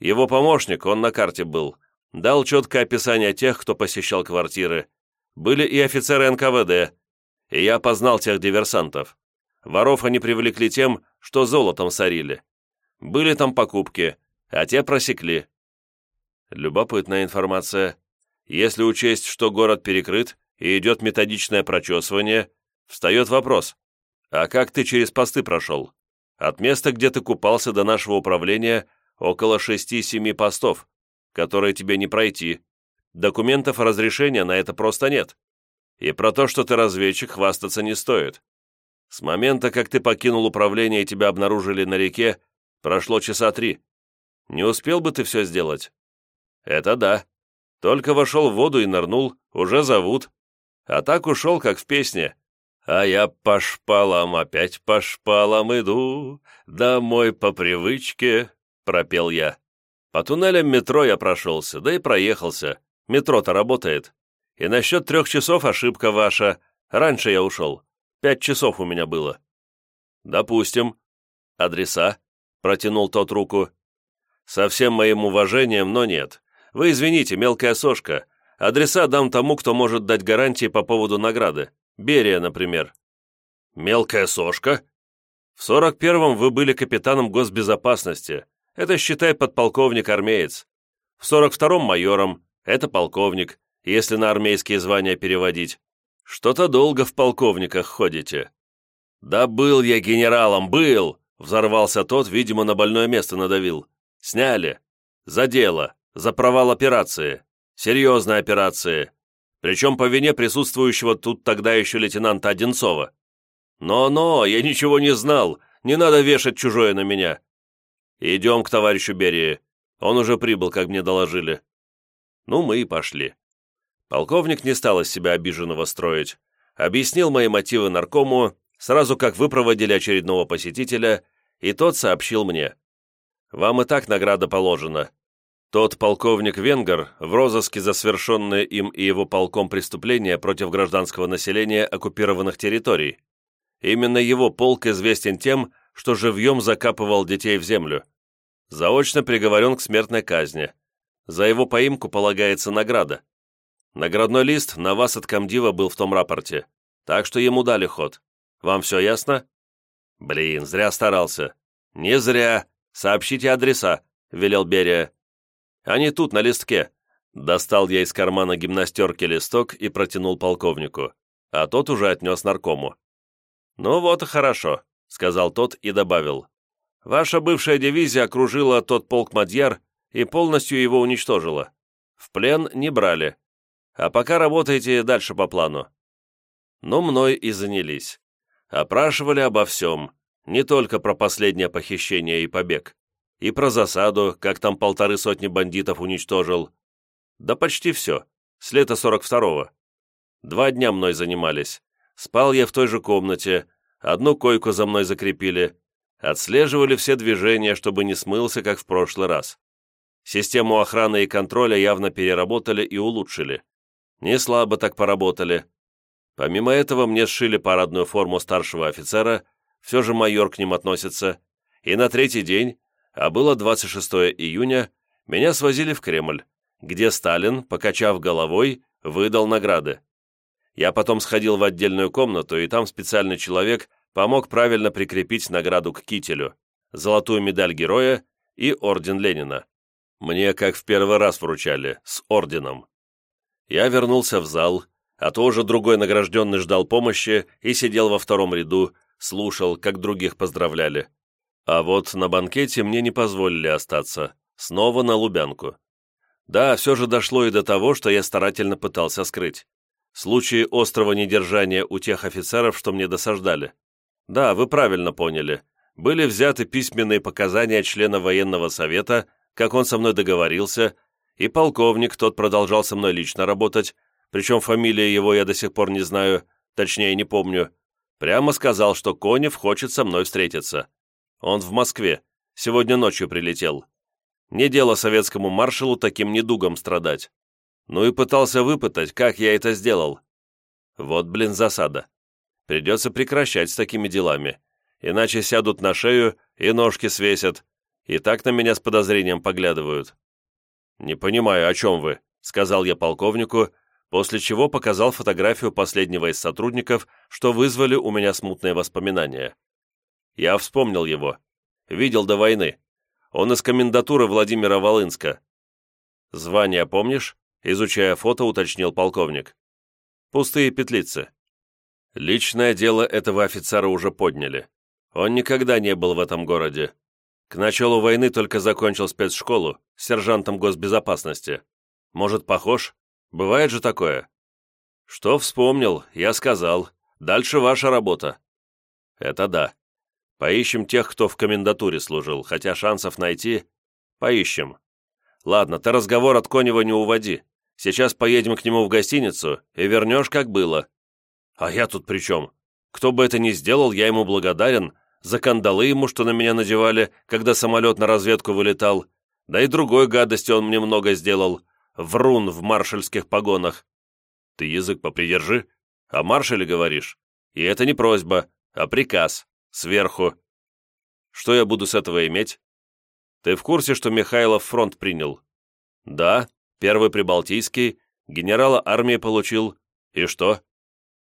S1: Его помощник, он на карте был, дал четкое описание тех, кто посещал квартиры. Были и офицеры НКВД, и я познал тех диверсантов. Воров они привлекли тем, что золотом сорили. Были там покупки, а те просекли. Любопытная информация. Если учесть, что город перекрыт и идет методичное прочесывание, встает вопрос, а как ты через посты прошел? От места, где ты купался до нашего управления, около шести-семи постов, которые тебе не пройти. Документов разрешения на это просто нет. И про то, что ты разведчик, хвастаться не стоит. С момента, как ты покинул управление и тебя обнаружили на реке, прошло часа три. Не успел бы ты все сделать? Это да. Только вошел в воду и нырнул, уже зовут. А так ушел, как в песне. А я по шпалам, опять по шпалам иду, домой по привычке, пропел я. По туннелям метро я прошелся, да и проехался. Метро-то работает. И насчет трех часов ошибка ваша. Раньше я ушел. Пять часов у меня было. Допустим. Адреса? Протянул тот руку. Со всем моим уважением, но нет. Вы извините, мелкая сошка. Адреса дам тому, кто может дать гарантии по поводу награды. Берия, например». «Мелкая сошка?» «В сорок первом вы были капитаном госбезопасности. Это, считай, подполковник-армеец. В сорок втором майором. Это полковник, если на армейские звания переводить. Что-то долго в полковниках ходите». «Да был я генералом, был!» Взорвался тот, видимо, на больное место надавил. «Сняли. За дело. За провал операции. Серьезной операции. Причем по вине присутствующего тут тогда еще лейтенанта Одинцова. Но-но, я ничего не знал. Не надо вешать чужое на меня. Идем к товарищу Берии. Он уже прибыл, как мне доложили. Ну, мы и пошли. Полковник не стал из себя обиженного строить. Объяснил мои мотивы наркому, сразу как выпроводили очередного посетителя, и тот сообщил мне. «Вам и так награда положена. Тот полковник Венгер в розыске за совершенное им и его полком преступления против гражданского населения оккупированных территорий. Именно его полк известен тем, что живьем закапывал детей в землю. Заочно приговорен к смертной казни. За его поимку полагается награда. Наградной лист на вас от комдива был в том рапорте, так что ему дали ход. Вам все ясно? Блин, зря старался. Не зря. Сообщите адреса, велел Берия. Они тут, на листке». Достал я из кармана гимнастерки листок и протянул полковнику, а тот уже отнес наркому. «Ну вот и хорошо», — сказал тот и добавил. «Ваша бывшая дивизия окружила тот полк Мадьяр и полностью его уничтожила. В плен не брали. А пока работаете дальше по плану». Но мной и занялись. Опрашивали обо всем, не только про последнее похищение и побег и про засаду, как там полторы сотни бандитов уничтожил. Да почти все, с лета 42-го. Два дня мной занимались. Спал я в той же комнате, одну койку за мной закрепили, отслеживали все движения, чтобы не смылся, как в прошлый раз. Систему охраны и контроля явно переработали и улучшили. Не слабо так поработали. Помимо этого мне сшили парадную форму старшего офицера, все же майор к ним относится, и на третий день а было 26 июня, меня свозили в Кремль, где Сталин, покачав головой, выдал награды. Я потом сходил в отдельную комнату, и там специальный человек помог правильно прикрепить награду к кителю, золотую медаль героя и орден Ленина. Мне как в первый раз вручали, с орденом. Я вернулся в зал, а то уже другой награжденный ждал помощи и сидел во втором ряду, слушал, как других поздравляли А вот на банкете мне не позволили остаться. Снова на Лубянку. Да, все же дошло и до того, что я старательно пытался скрыть. Случаи острого недержания у тех офицеров, что мне досаждали. Да, вы правильно поняли. Были взяты письменные показания члена военного совета, как он со мной договорился, и полковник, тот продолжал со мной лично работать, причем фамилия его я до сих пор не знаю, точнее не помню, прямо сказал, что Конев хочет со мной встретиться. Он в Москве, сегодня ночью прилетел. Не дело советскому маршалу таким недугом страдать. Ну и пытался выпытать, как я это сделал. Вот, блин, засада. Придется прекращать с такими делами, иначе сядут на шею и ножки свесят, и так на меня с подозрением поглядывают. «Не понимаю, о чем вы», — сказал я полковнику, после чего показал фотографию последнего из сотрудников, что вызвали у меня смутные воспоминания. Я вспомнил его. Видел до войны. Он из комендатуры Владимира Волынска. «Звание помнишь?» — изучая фото, уточнил полковник. «Пустые петлицы». Личное дело этого офицера уже подняли. Он никогда не был в этом городе. К началу войны только закончил спецшколу, сержантом госбезопасности. Может, похож? Бывает же такое. Что вспомнил, я сказал. Дальше ваша работа. Это да. Поищем тех, кто в комендатуре служил, хотя шансов найти... Поищем. Ладно, ты разговор от Конева не уводи. Сейчас поедем к нему в гостиницу и вернешь, как было. А я тут при чем? Кто бы это ни сделал, я ему благодарен за кандалы ему, что на меня надевали, когда самолет на разведку вылетал, да и другой гадости он мне много сделал. Врун в маршальских погонах. Ты язык попридержи. О маршале говоришь? И это не просьба, а приказ. Сверху. Что я буду с этого иметь? Ты в курсе, что Михайлов фронт принял? Да, первый Прибалтийский, генерала армии получил. И что?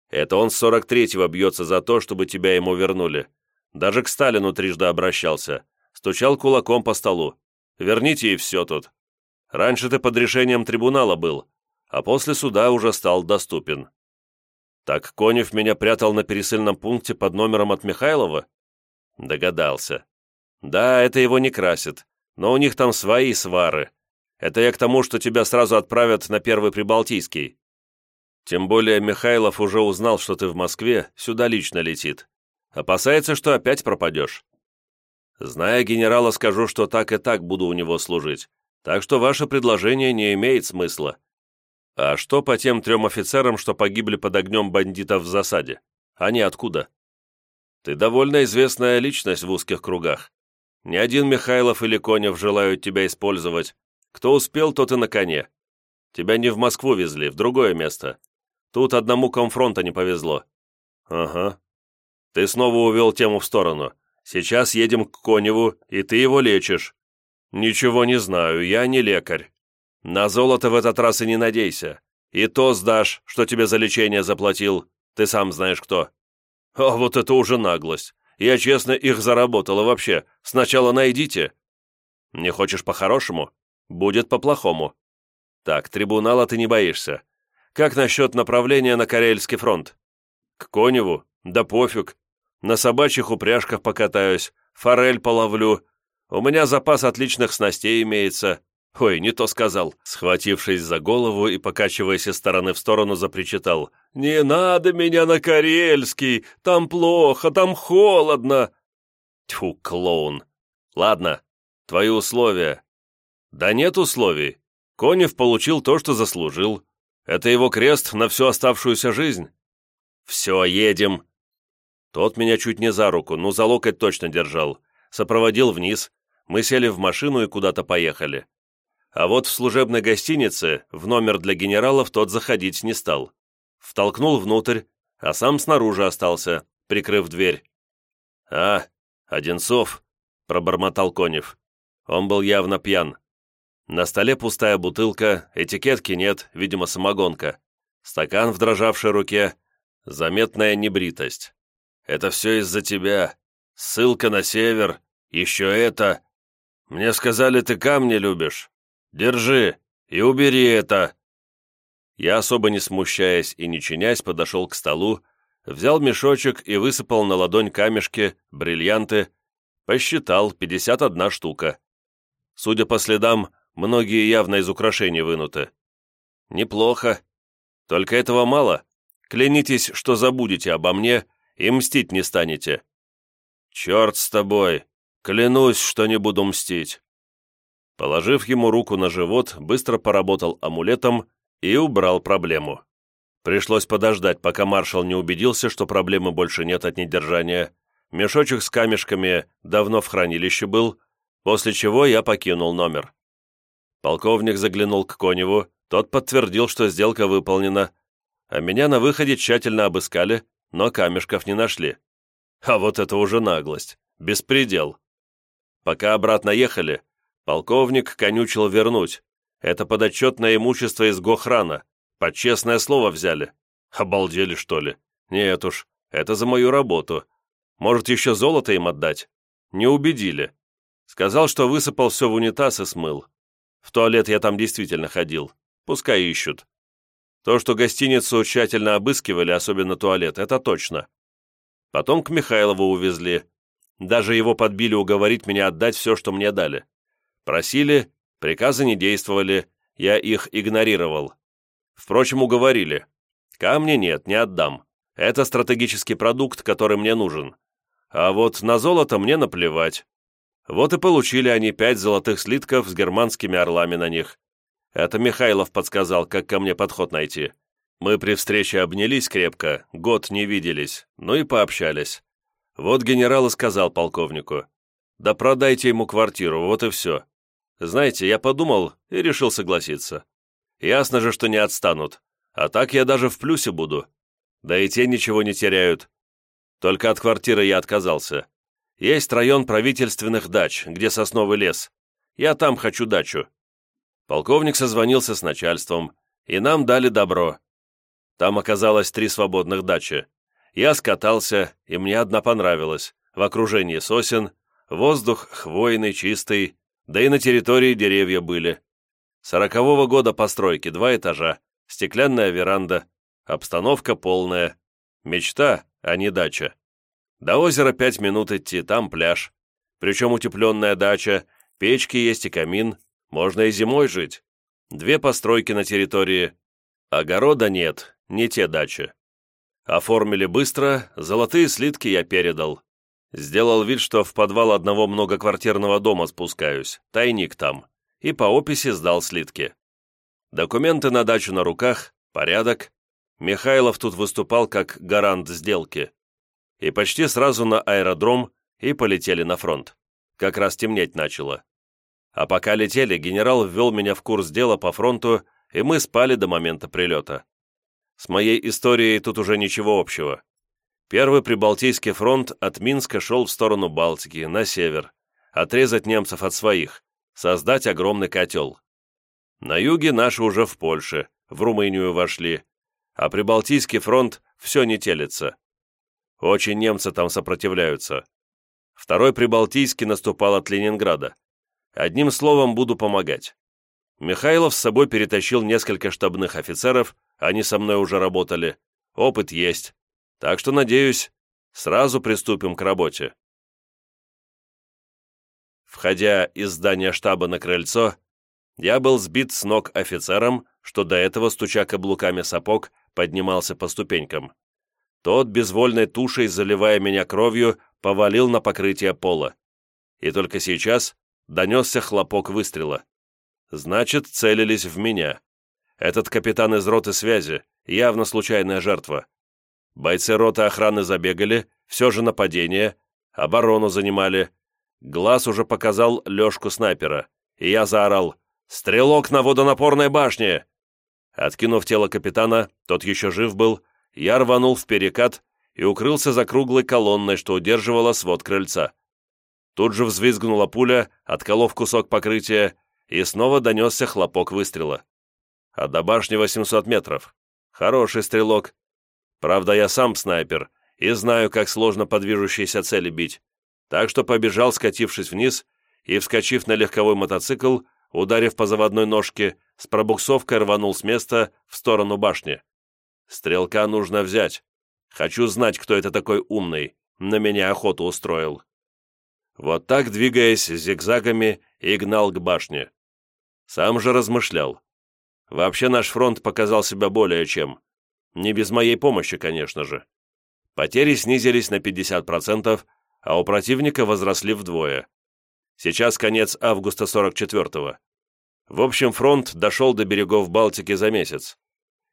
S1: Это он с 43-го бьется за то, чтобы тебя ему вернули. Даже к Сталину трижды обращался. Стучал кулаком по столу. Верните и все тут. Раньше ты под решением трибунала был, а после суда уже стал доступен. Так Конев меня прятал на пересыльном пункте под номером от Михайлова? Догадался. Да, это его не красит, но у них там свои свары. Это я к тому, что тебя сразу отправят на Первый Прибалтийский. Тем более Михайлов уже узнал, что ты в Москве, сюда лично летит. Опасается, что опять пропадешь. Зная генерала, скажу, что так и так буду у него служить. Так что ваше предложение не имеет смысла. А что по тем трем офицерам, что погибли под огнем бандитов в засаде? Они откуда? Ты довольно известная личность в узких кругах. Ни один Михайлов или Конев желают тебя использовать. Кто успел, тот и на коне. Тебя не в Москву везли, в другое место. Тут одному комфронта не повезло. Ага, ты снова увел тему в сторону. Сейчас едем к Коневу, и ты его лечишь. Ничего не знаю, я не лекарь. На золото в этот раз и не надейся. И то сдашь, что тебе за лечение заплатил. Ты сам знаешь кто. А вот это уже наглость. Я честно их заработала вообще. Сначала найдите. Не хочешь по-хорошему? Будет по-плохому. Так, трибунала ты не боишься. Как насчет направления на Карельский фронт? К Коневу? Да пофиг. На собачьих упряжках покатаюсь, форель половлю. У меня запас отличных снастей имеется. Ой, не то сказал. Схватившись за голову и покачиваясь из стороны в сторону, запричитал. «Не надо меня на Карельский! Там плохо, там холодно!» Тьфу, клоун. Ладно, твои условия. Да нет условий. Конев получил то, что заслужил. Это его крест на всю оставшуюся жизнь. Все, едем. Тот меня чуть не за руку, ну за локоть точно держал. Сопроводил вниз. Мы сели в машину и куда-то поехали. А вот в служебной гостинице, в номер для генералов, тот заходить не стал. Втолкнул внутрь, а сам снаружи остался, прикрыв дверь. «А, Одинцов», — пробормотал Конев. Он был явно пьян. На столе пустая бутылка, этикетки нет, видимо, самогонка. Стакан в дрожавшей руке, заметная небритость. Это все из-за тебя. Ссылка на север. Еще это. Мне сказали, ты камни любишь. Держи и убери это». Я, особо не смущаясь и не чинясь, подошел к столу, взял мешочек и высыпал на ладонь камешки, бриллианты, Посчитал, 51 штука. Судя по следам, многие явно из украшений вынуты. Неплохо. Только этого мало. Клянитесь, что забудете обо мне и мстить не станете. Черт с тобой. Клянусь, что не буду мстить. Положив ему руку на живот, быстро поработал амулетом и убрал проблему. Пришлось подождать, пока маршал не убедился, что проблемы больше нет от недержания. Мешочек с камешками давно в хранилище был, после чего я покинул номер. Полковник заглянул к Коневу, тот подтвердил, что сделка выполнена, а меня на выходе тщательно обыскали, но камешков не нашли. А вот это уже наглость, беспредел. Пока обратно ехали, полковник конючил вернуть. Это подотчетное имущество из Гохрана, под честное слово взяли. Обалдели, что ли? Нет уж, это за мою работу. Может, еще золото им отдать? Не убедили. Сказал, что высыпал все в унитаз и смыл. В туалет я там действительно ходил. Пускай ищут. То, что гостиницу тщательно обыскивали, особенно туалет, это точно. Потом к Михайлову увезли. Даже его подбили уговорить меня отдать все, что мне дали. Просили, приказы не действовали, я их игнорировал. Впрочем, уговорили. Камня нет, не отдам. Это стратегический продукт, который мне нужен. А вот на золото мне наплевать. Вот и получили они пять золотых слитков с германскими орлами на них. Это Михайлов подсказал, как ко мне подход найти. Мы при встрече обнялись крепко, год не виделись, ну и пообщались. Вот генерал и сказал полковнику, «Да продайте ему квартиру, вот и все». Знаете, я подумал и решил согласиться. Ясно же, что не отстанут. А так я даже в плюсе буду. Да и те ничего не теряют. Только от квартиры я отказался. Есть район правительственных дач, где сосновый лес. Я там хочу дачу. Полковник созвонился с начальством, и нам дали добро. Там оказалось три свободных дачи. Я скатался, и мне одна понравилась. В окружении сосен, воздух хвойный, чистый, да и на территории деревья были. Сорокового года постройки, два этажа, стеклянная веранда, обстановка полная. Мечта, а не дача. До озера пять минут идти, там пляж. Причем утепленная дача, печки есть и камин, можно и зимой жить. Две постройки на территории. Огорода нет, не те дачи. Оформили быстро, золотые слитки я передал. Сделал вид, что в подвал одного многоквартирного дома спускаюсь, тайник там и по описи сдал слитки. Документы на дачу на руках, порядок. Михайлов тут выступал как гарант сделки. И почти сразу на аэродром и полетели на фронт. Как раз темнеть начало. А пока летели, генерал ввел меня в курс дела по фронту, и мы спали до момента прилета. С моей историей тут уже ничего общего. Первый Прибалтийский фронт от Минска шел в сторону Балтики, на север, отрезать немцев от своих, создать огромный котел. На юге наши уже в Польше, в Румынию вошли, а Прибалтийский фронт все не телится. Очень немцы там сопротивляются. Второй Прибалтийский наступал от Ленинграда. Одним словом, буду помогать. Михайлов с собой перетащил несколько штабных офицеров, они со мной уже работали. Опыт есть. Так что, надеюсь, сразу приступим к работе. Входя из здания штаба на крыльцо, я был сбит с ног офицером, что до этого, стуча каблуками сапог, поднимался по ступенькам. Тот, безвольной тушей, заливая меня кровью, повалил на покрытие пола. И только сейчас донесся хлопок выстрела. Значит, целились в меня. Этот капитан из роты связи, явно случайная жертва. Бойцы роты охраны забегали, все же нападение, оборону занимали, Глаз уже показал Лешку снайпера, и я заорал «Стрелок на водонапорной башне!» Откинув тело капитана, тот еще жив был, я рванул в перекат и укрылся за круглой колонной, что удерживала свод крыльца. Тут же взвизгнула пуля, отколов кусок покрытия, и снова донесся хлопок выстрела. А до башни 800 метров. Хороший стрелок. Правда, я сам снайпер и знаю, как сложно по движущейся цели бить так что побежал, скатившись вниз, и, вскочив на легковой мотоцикл, ударив по заводной ножке, с пробуксовкой рванул с места в сторону башни. Стрелка нужно взять. Хочу знать, кто это такой умный. На меня охоту устроил. Вот так, двигаясь зигзагами, и гнал к башне. Сам же размышлял. Вообще наш фронт показал себя более чем. Не без моей помощи, конечно же. Потери снизились на 50%, а у противника возросли вдвое. Сейчас конец августа 44-го. В общем, фронт дошел до берегов Балтики за месяц.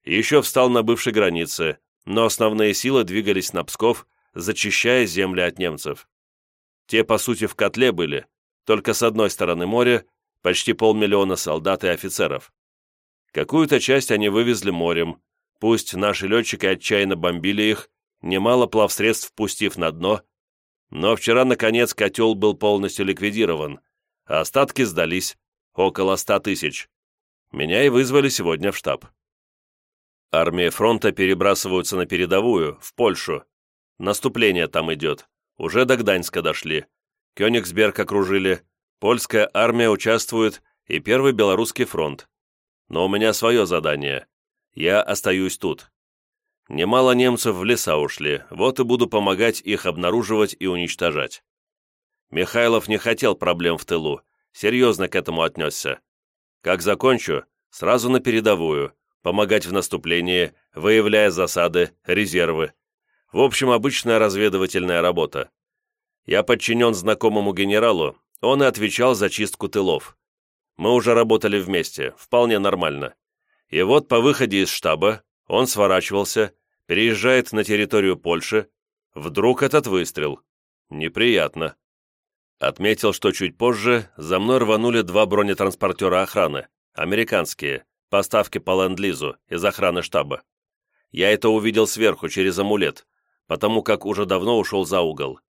S1: Еще встал на бывшей границе, но основные силы двигались на Псков, зачищая земли от немцев. Те, по сути, в котле были, только с одной стороны моря, почти полмиллиона солдат и офицеров. Какую-то часть они вывезли морем, пусть наши летчики отчаянно бомбили их, немало плавсредств пустив на дно, но вчера, наконец, котел был полностью ликвидирован, а остатки сдались, около ста тысяч. Меня и вызвали сегодня в штаб. Армии фронта перебрасываются на передовую, в Польшу. Наступление там идет. Уже до Гданьска дошли. Кёнигсберг окружили. Польская армия участвует и Первый Белорусский фронт. Но у меня свое задание. Я остаюсь тут. Немало немцев в леса ушли, вот и буду помогать их обнаруживать и уничтожать. Михайлов не хотел проблем в тылу, серьезно к этому отнесся. Как закончу, сразу на передовую, помогать в наступлении, выявляя засады, резервы. В общем, обычная разведывательная работа. Я подчинен знакомому генералу, он и отвечал за чистку тылов. Мы уже работали вместе, вполне нормально. И вот по выходе из штаба он сворачивался, переезжает на территорию Польши. Вдруг этот выстрел. Неприятно. Отметил, что чуть позже за мной рванули два бронетранспортера охраны, американские, поставки по ленд-лизу из охраны штаба. Я это увидел сверху, через амулет, потому как уже давно ушел за угол.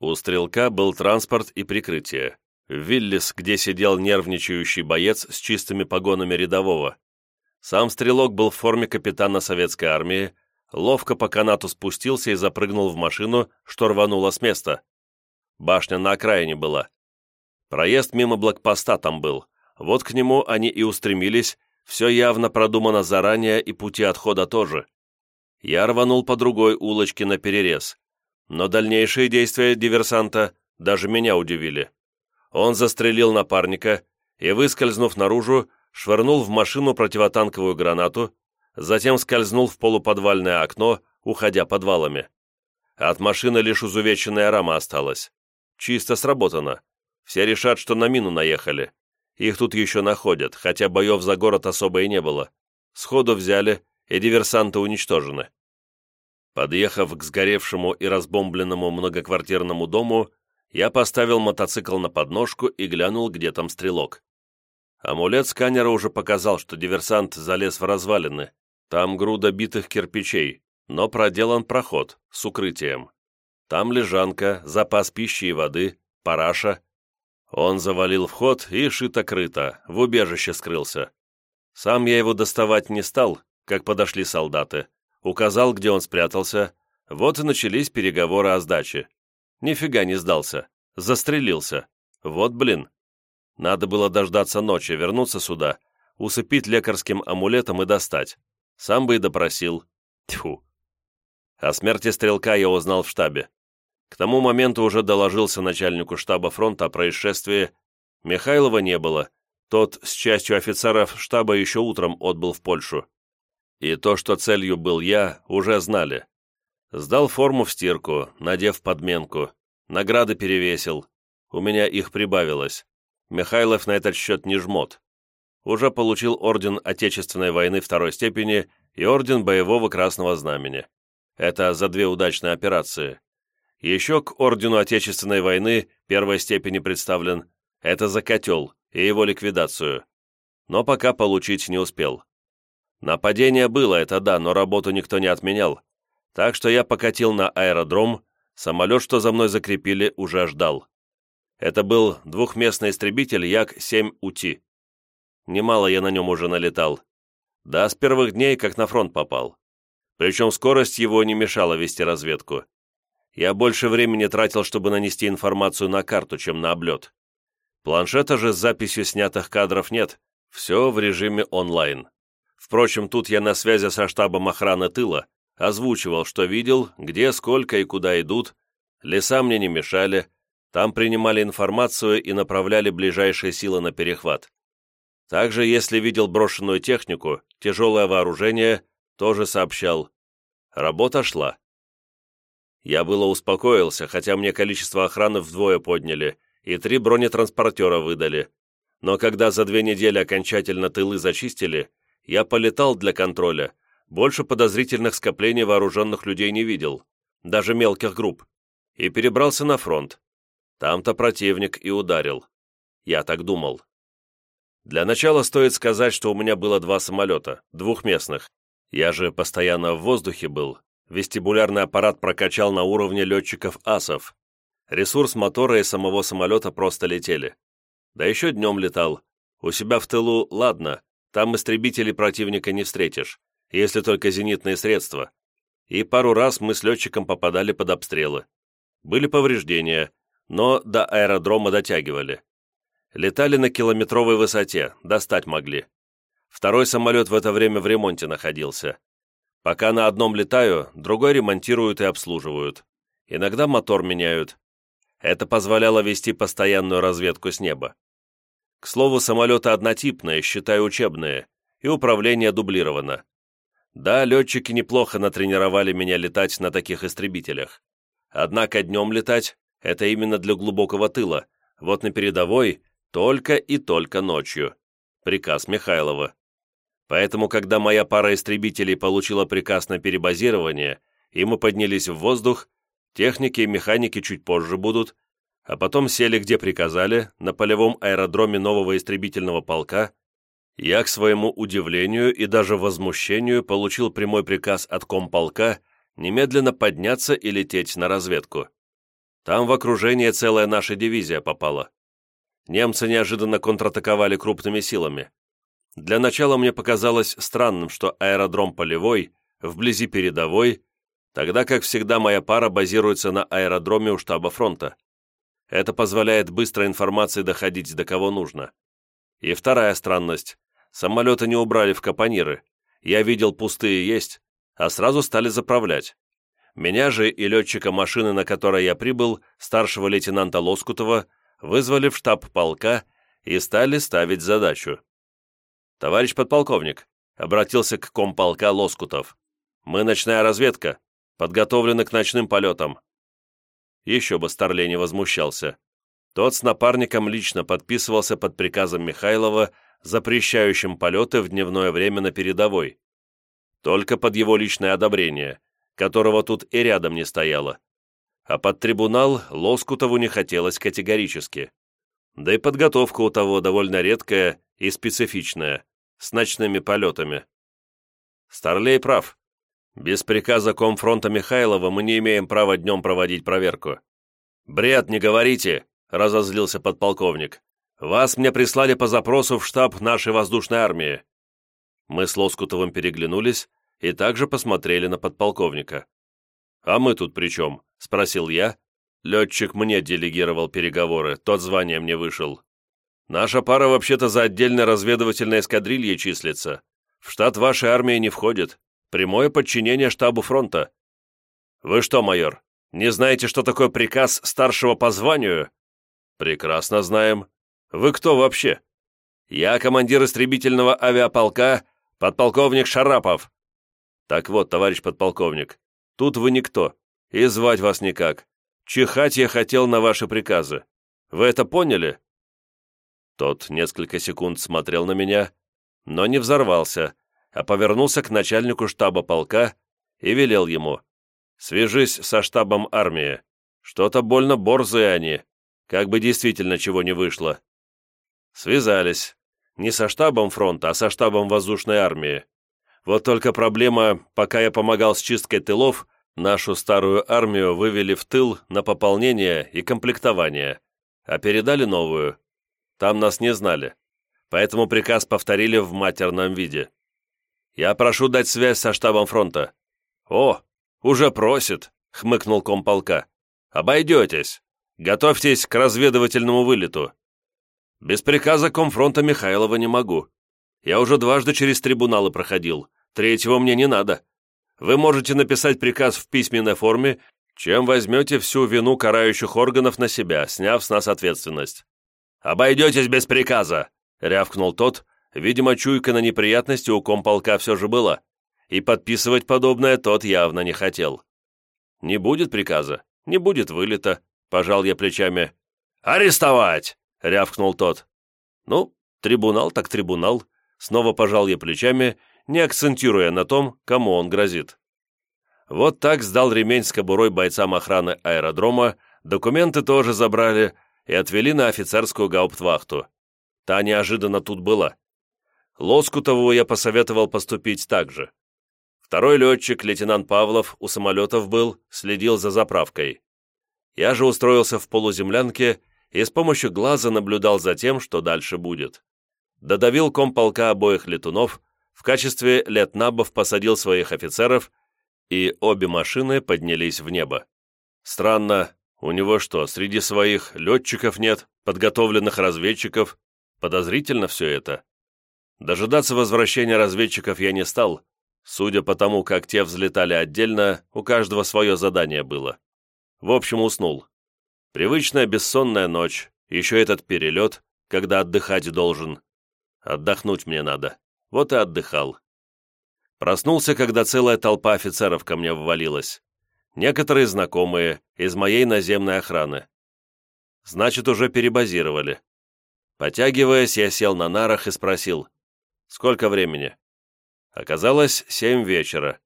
S1: У стрелка был транспорт и прикрытие. Виллис, где сидел нервничающий боец с чистыми погонами рядового. Сам стрелок был в форме капитана советской армии, ловко по канату спустился и запрыгнул в машину, что рвануло с места. Башня на окраине была. Проезд мимо блокпоста там был. Вот к нему они и устремились, все явно продумано заранее и пути отхода тоже. Я рванул по другой улочке на перерез. Но дальнейшие действия диверсанта даже меня удивили. Он застрелил напарника и, выскользнув наружу, швырнул в машину противотанковую гранату, затем скользнул в полуподвальное окно, уходя подвалами. От машины лишь изувеченная рама осталась. Чисто сработано. Все решат, что на мину наехали. Их тут еще находят, хотя боев за город особо и не было. Сходу взяли, и диверсанты уничтожены. Подъехав к сгоревшему и разбомбленному многоквартирному дому, я поставил мотоцикл на подножку и глянул, где там стрелок. Амулет сканера уже показал, что диверсант залез в развалины. Там груда битых кирпичей, но проделан проход с укрытием. Там лежанка, запас пищи и воды, параша. Он завалил вход и шито-крыто, в убежище скрылся. Сам я его доставать не стал, как подошли солдаты. Указал, где он спрятался. Вот и начались переговоры о сдаче. Нифига не сдался. Застрелился. Вот блин. Надо было дождаться ночи, вернуться сюда, усыпить лекарским амулетом и достать. Сам бы и допросил. Тьфу. О смерти стрелка я узнал в штабе. К тому моменту уже доложился начальнику штаба фронта о происшествии. Михайлова не было. Тот с частью офицеров штаба еще утром отбыл в Польшу. И то, что целью был я, уже знали. Сдал форму в стирку, надев подменку. Награды перевесил. У меня их прибавилось. Михайлов на этот счет не жмот. Уже получил орден Отечественной войны второй степени и орден Боевого Красного Знамени. Это за две удачные операции. Еще к ордену Отечественной войны первой степени представлен. Это за котел и его ликвидацию. Но пока получить не успел. Нападение было, это да, но работу никто не отменял. Так что я покатил на аэродром, самолет, что за мной закрепили, уже ждал. Это был двухместный истребитель Як-7УТ. Немало я на нем уже налетал. Да, с первых дней, как на фронт попал. Причем скорость его не мешала вести разведку. Я больше времени тратил, чтобы нанести информацию на карту, чем на облет. Планшета же с записью снятых кадров нет, все в режиме онлайн. Впрочем, тут я на связи со штабом охраны тыла, озвучивал, что видел, где, сколько и куда идут, леса мне не мешали, Там принимали информацию и направляли ближайшие силы на перехват. Также, если видел брошенную технику, тяжелое вооружение, тоже сообщал. Работа шла. Я было успокоился, хотя мне количество охраны вдвое подняли, и три бронетранспортера выдали. Но когда за две недели окончательно тылы зачистили, я полетал для контроля, больше подозрительных скоплений вооруженных людей не видел, даже мелких групп, и перебрался на фронт. Там-то противник и ударил. Я так думал. Для начала стоит сказать, что у меня было два самолета, двухместных. Я же постоянно в воздухе был. Вестибулярный аппарат прокачал на уровне летчиков-асов. Ресурс мотора и самого самолета просто летели. Да еще днем летал. У себя в тылу, ладно, там истребителей противника не встретишь, если только зенитные средства. И пару раз мы с летчиком попадали под обстрелы. Были повреждения, но до аэродрома дотягивали. Летали на километровой высоте, достать могли. Второй самолет в это время в ремонте находился. Пока на одном летаю, другой ремонтируют и обслуживают. Иногда мотор меняют. Это позволяло вести постоянную разведку с неба. К слову, самолеты однотипные, считай учебные, и управление дублировано. Да, летчики неплохо натренировали меня летать на таких истребителях. Однако днем летать — это именно для глубокого тыла, вот на передовой — только и только ночью. Приказ Михайлова. Поэтому, когда моя пара истребителей получила приказ на перебазирование, и мы поднялись в воздух, техники и механики чуть позже будут, а потом сели, где приказали, на полевом аэродроме нового истребительного полка, я, к своему удивлению и даже возмущению, получил прямой приказ от комполка немедленно подняться и лететь на разведку. Там в окружение целая наша дивизия попала. Немцы неожиданно контратаковали крупными силами. Для начала мне показалось странным, что аэродром полевой, вблизи передовой, тогда как всегда моя пара базируется на аэродроме у штаба фронта. Это позволяет быстро информации доходить до кого нужно. И вторая странность. Самолеты не убрали в капониры. Я видел, пустые есть, а сразу стали заправлять. Меня же и летчика машины, на которой я прибыл, старшего лейтенанта Лоскутова, вызвали в штаб полка и стали ставить задачу. «Товарищ подполковник», — обратился к комполка Лоскутов, «мы ночная разведка, подготовлены к ночным полетам». Еще бы Старлей не возмущался. Тот с напарником лично подписывался под приказом Михайлова, запрещающим полеты в дневное время на передовой. Только под его личное одобрение, которого тут и рядом не стояло. А под трибунал Лоскутову не хотелось категорически. Да и подготовка у того довольно редкая и специфичная, с ночными полетами. Старлей прав. Без приказа комфронта Михайлова мы не имеем права днем проводить проверку. «Бред, не говорите!» — разозлился подполковник. «Вас мне прислали по запросу в штаб нашей воздушной армии». Мы с Лоскутовым переглянулись и также посмотрели на подполковника. «А мы тут при чем?» — спросил я. Летчик мне делегировал переговоры, тот звание мне вышел. Наша пара вообще-то за отдельной разведывательной эскадрильей числится. В штат вашей армии не входит. Прямое подчинение штабу фронта. Вы что, майор, не знаете, что такое приказ старшего по званию? Прекрасно знаем. Вы кто вообще? Я командир истребительного авиаполка, подполковник Шарапов. Так вот, товарищ подполковник, тут вы никто, и звать вас никак. Чихать я хотел на ваши приказы. Вы это поняли?» Тот несколько секунд смотрел на меня, но не взорвался, а повернулся к начальнику штаба полка и велел ему «Свяжись со штабом армии. Что-то больно борзые они, как бы действительно чего не вышло». Связались. Не со штабом фронта, а со штабом воздушной армии. Вот только проблема, пока я помогал с чисткой тылов, нашу старую армию вывели в тыл на пополнение и комплектование, а передали новую. Там нас не знали, поэтому приказ повторили в матерном виде. Я прошу дать связь со штабом фронта. О, уже просит, хмыкнул комполка. Обойдетесь. Готовьтесь к разведывательному вылету. Без приказа комфронта Михайлова не могу. Я уже дважды через трибуналы проходил. Третьего мне не надо. Вы можете написать приказ в письменной форме чем возьмете всю вину карающих органов на себя, сняв с нас ответственность. «Обойдетесь без приказа!» — рявкнул тот, видимо, чуйка на неприятности у комполка все же была, и подписывать подобное тот явно не хотел. «Не будет приказа, не будет вылета», — пожал я плечами. «Арестовать!» — рявкнул тот. «Ну, трибунал так трибунал», — снова пожал я плечами, не акцентируя на том, кому он грозит. Вот так сдал ремень с кобурой бойцам охраны аэродрома, документы тоже забрали и отвели на офицерскую гауптвахту. Та неожиданно тут была. Лоскутову я посоветовал поступить так же. Второй летчик, лейтенант Павлов, у самолетов был, следил за заправкой. Я же устроился в полуземлянке и с помощью глаза наблюдал за тем, что дальше будет. Додавил комполка обоих летунов, в качестве летнабов посадил своих офицеров и обе машины поднялись в небо. Странно, у него что, среди своих летчиков нет, подготовленных разведчиков? Подозрительно все это. Дожидаться возвращения разведчиков я не стал. Судя по тому, как те взлетали отдельно, у каждого свое задание было. В общем, уснул. Привычная бессонная ночь, еще этот перелет, когда отдыхать должен. Отдохнуть мне надо. Вот и отдыхал. Проснулся, когда целая толпа офицеров ко мне ввалилась. Некоторые знакомые, из моей наземной охраны. Значит, уже перебазировали. Потягиваясь, я сел на нарах и спросил, сколько времени? Оказалось, семь вечера.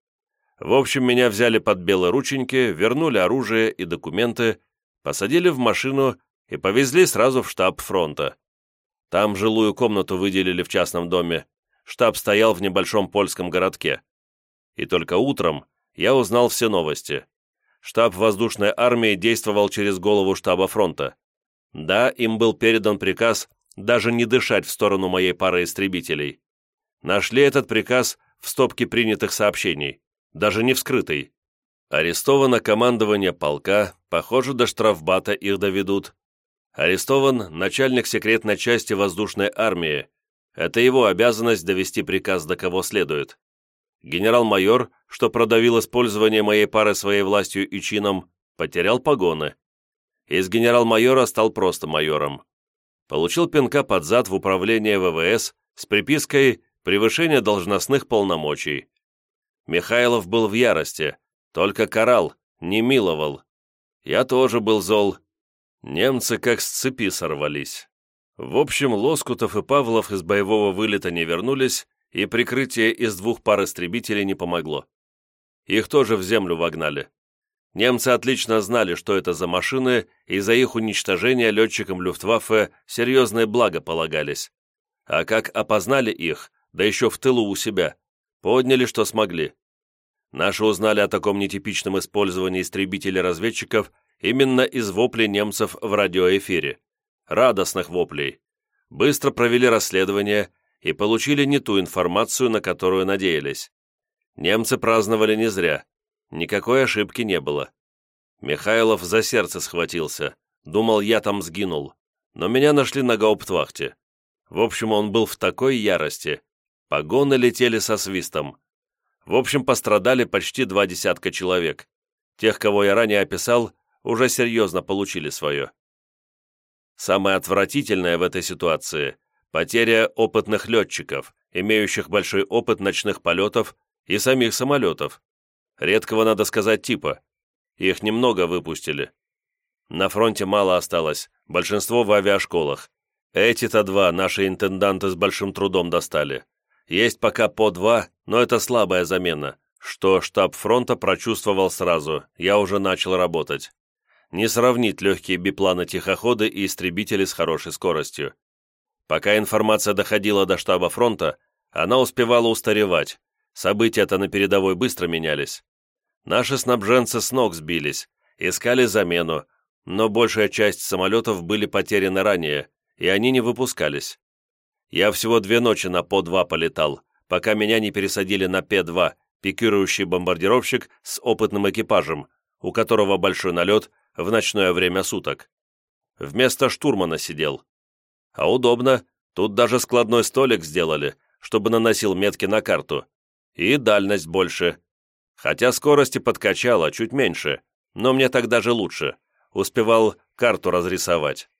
S1: В общем, меня взяли под белые рученьки, вернули оружие и документы, посадили в машину и повезли сразу в штаб фронта. Там жилую комнату выделили в частном доме, штаб стоял в небольшом польском городке. И только утром я узнал все новости. Штаб воздушной армии действовал через голову штаба фронта. Да, им был передан приказ даже не дышать в сторону моей пары истребителей. Нашли этот приказ в стопке принятых сообщений, даже не вскрытый. Арестовано командование полка, похоже, до штрафбата их доведут. Арестован начальник секретной части воздушной армии, это его обязанность довести приказ до кого следует. Генерал-майор, что продавил использование моей пары своей властью и чином, потерял погоны. Из генерал-майора стал просто майором. Получил пинка под зад в управление ВВС с припиской «Превышение должностных полномочий». Михайлов был в ярости, только карал, не миловал. Я тоже был зол. Немцы как с цепи сорвались. В общем, Лоскутов и Павлов из боевого вылета не вернулись, и прикрытие из двух пар истребителей не помогло. Их тоже в землю вогнали. Немцы отлично знали, что это за машины, и за их уничтожение летчикам Люфтваффе серьезные блага полагались. А как опознали их, да еще в тылу у себя, подняли, что смогли. Наши узнали о таком нетипичном использовании истребителей-разведчиков именно из воплей немцев в радиоэфире радостных воплей. Быстро провели расследование и получили не ту информацию, на которую надеялись. Немцы праздновали не зря. Никакой ошибки не было. Михайлов за сердце схватился. Думал, я там сгинул. Но меня нашли на гауптвахте. В общем, он был в такой ярости. Погоны летели со свистом. В общем, пострадали почти два десятка человек. Тех, кого я ранее описал, уже серьезно получили свое. Самое отвратительное в этой ситуации – потеря опытных летчиков, имеющих большой опыт ночных полетов и самих самолетов. Редкого, надо сказать, типа. Их немного выпустили. На фронте мало осталось, большинство в авиашколах. Эти-то два наши интенданты с большим трудом достали. Есть пока по два, но это слабая замена, что штаб фронта прочувствовал сразу, я уже начал работать не сравнить легкие бипланы-тихоходы и истребители с хорошей скоростью. Пока информация доходила до штаба фронта, она успевала устаревать, события-то на передовой быстро менялись. Наши снабженцы с ног сбились, искали замену, но большая часть самолетов были потеряны ранее, и они не выпускались. Я всего две ночи на По-2 полетал, пока меня не пересадили на П-2, пикирующий бомбардировщик с опытным экипажем, у которого большой налет в ночное время суток. Вместо штурмана сидел. А удобно, тут даже складной столик сделали, чтобы наносил метки на карту. И дальность больше. Хотя скорости подкачала, чуть меньше. но мне так даже лучше. Успевал карту разрисовать.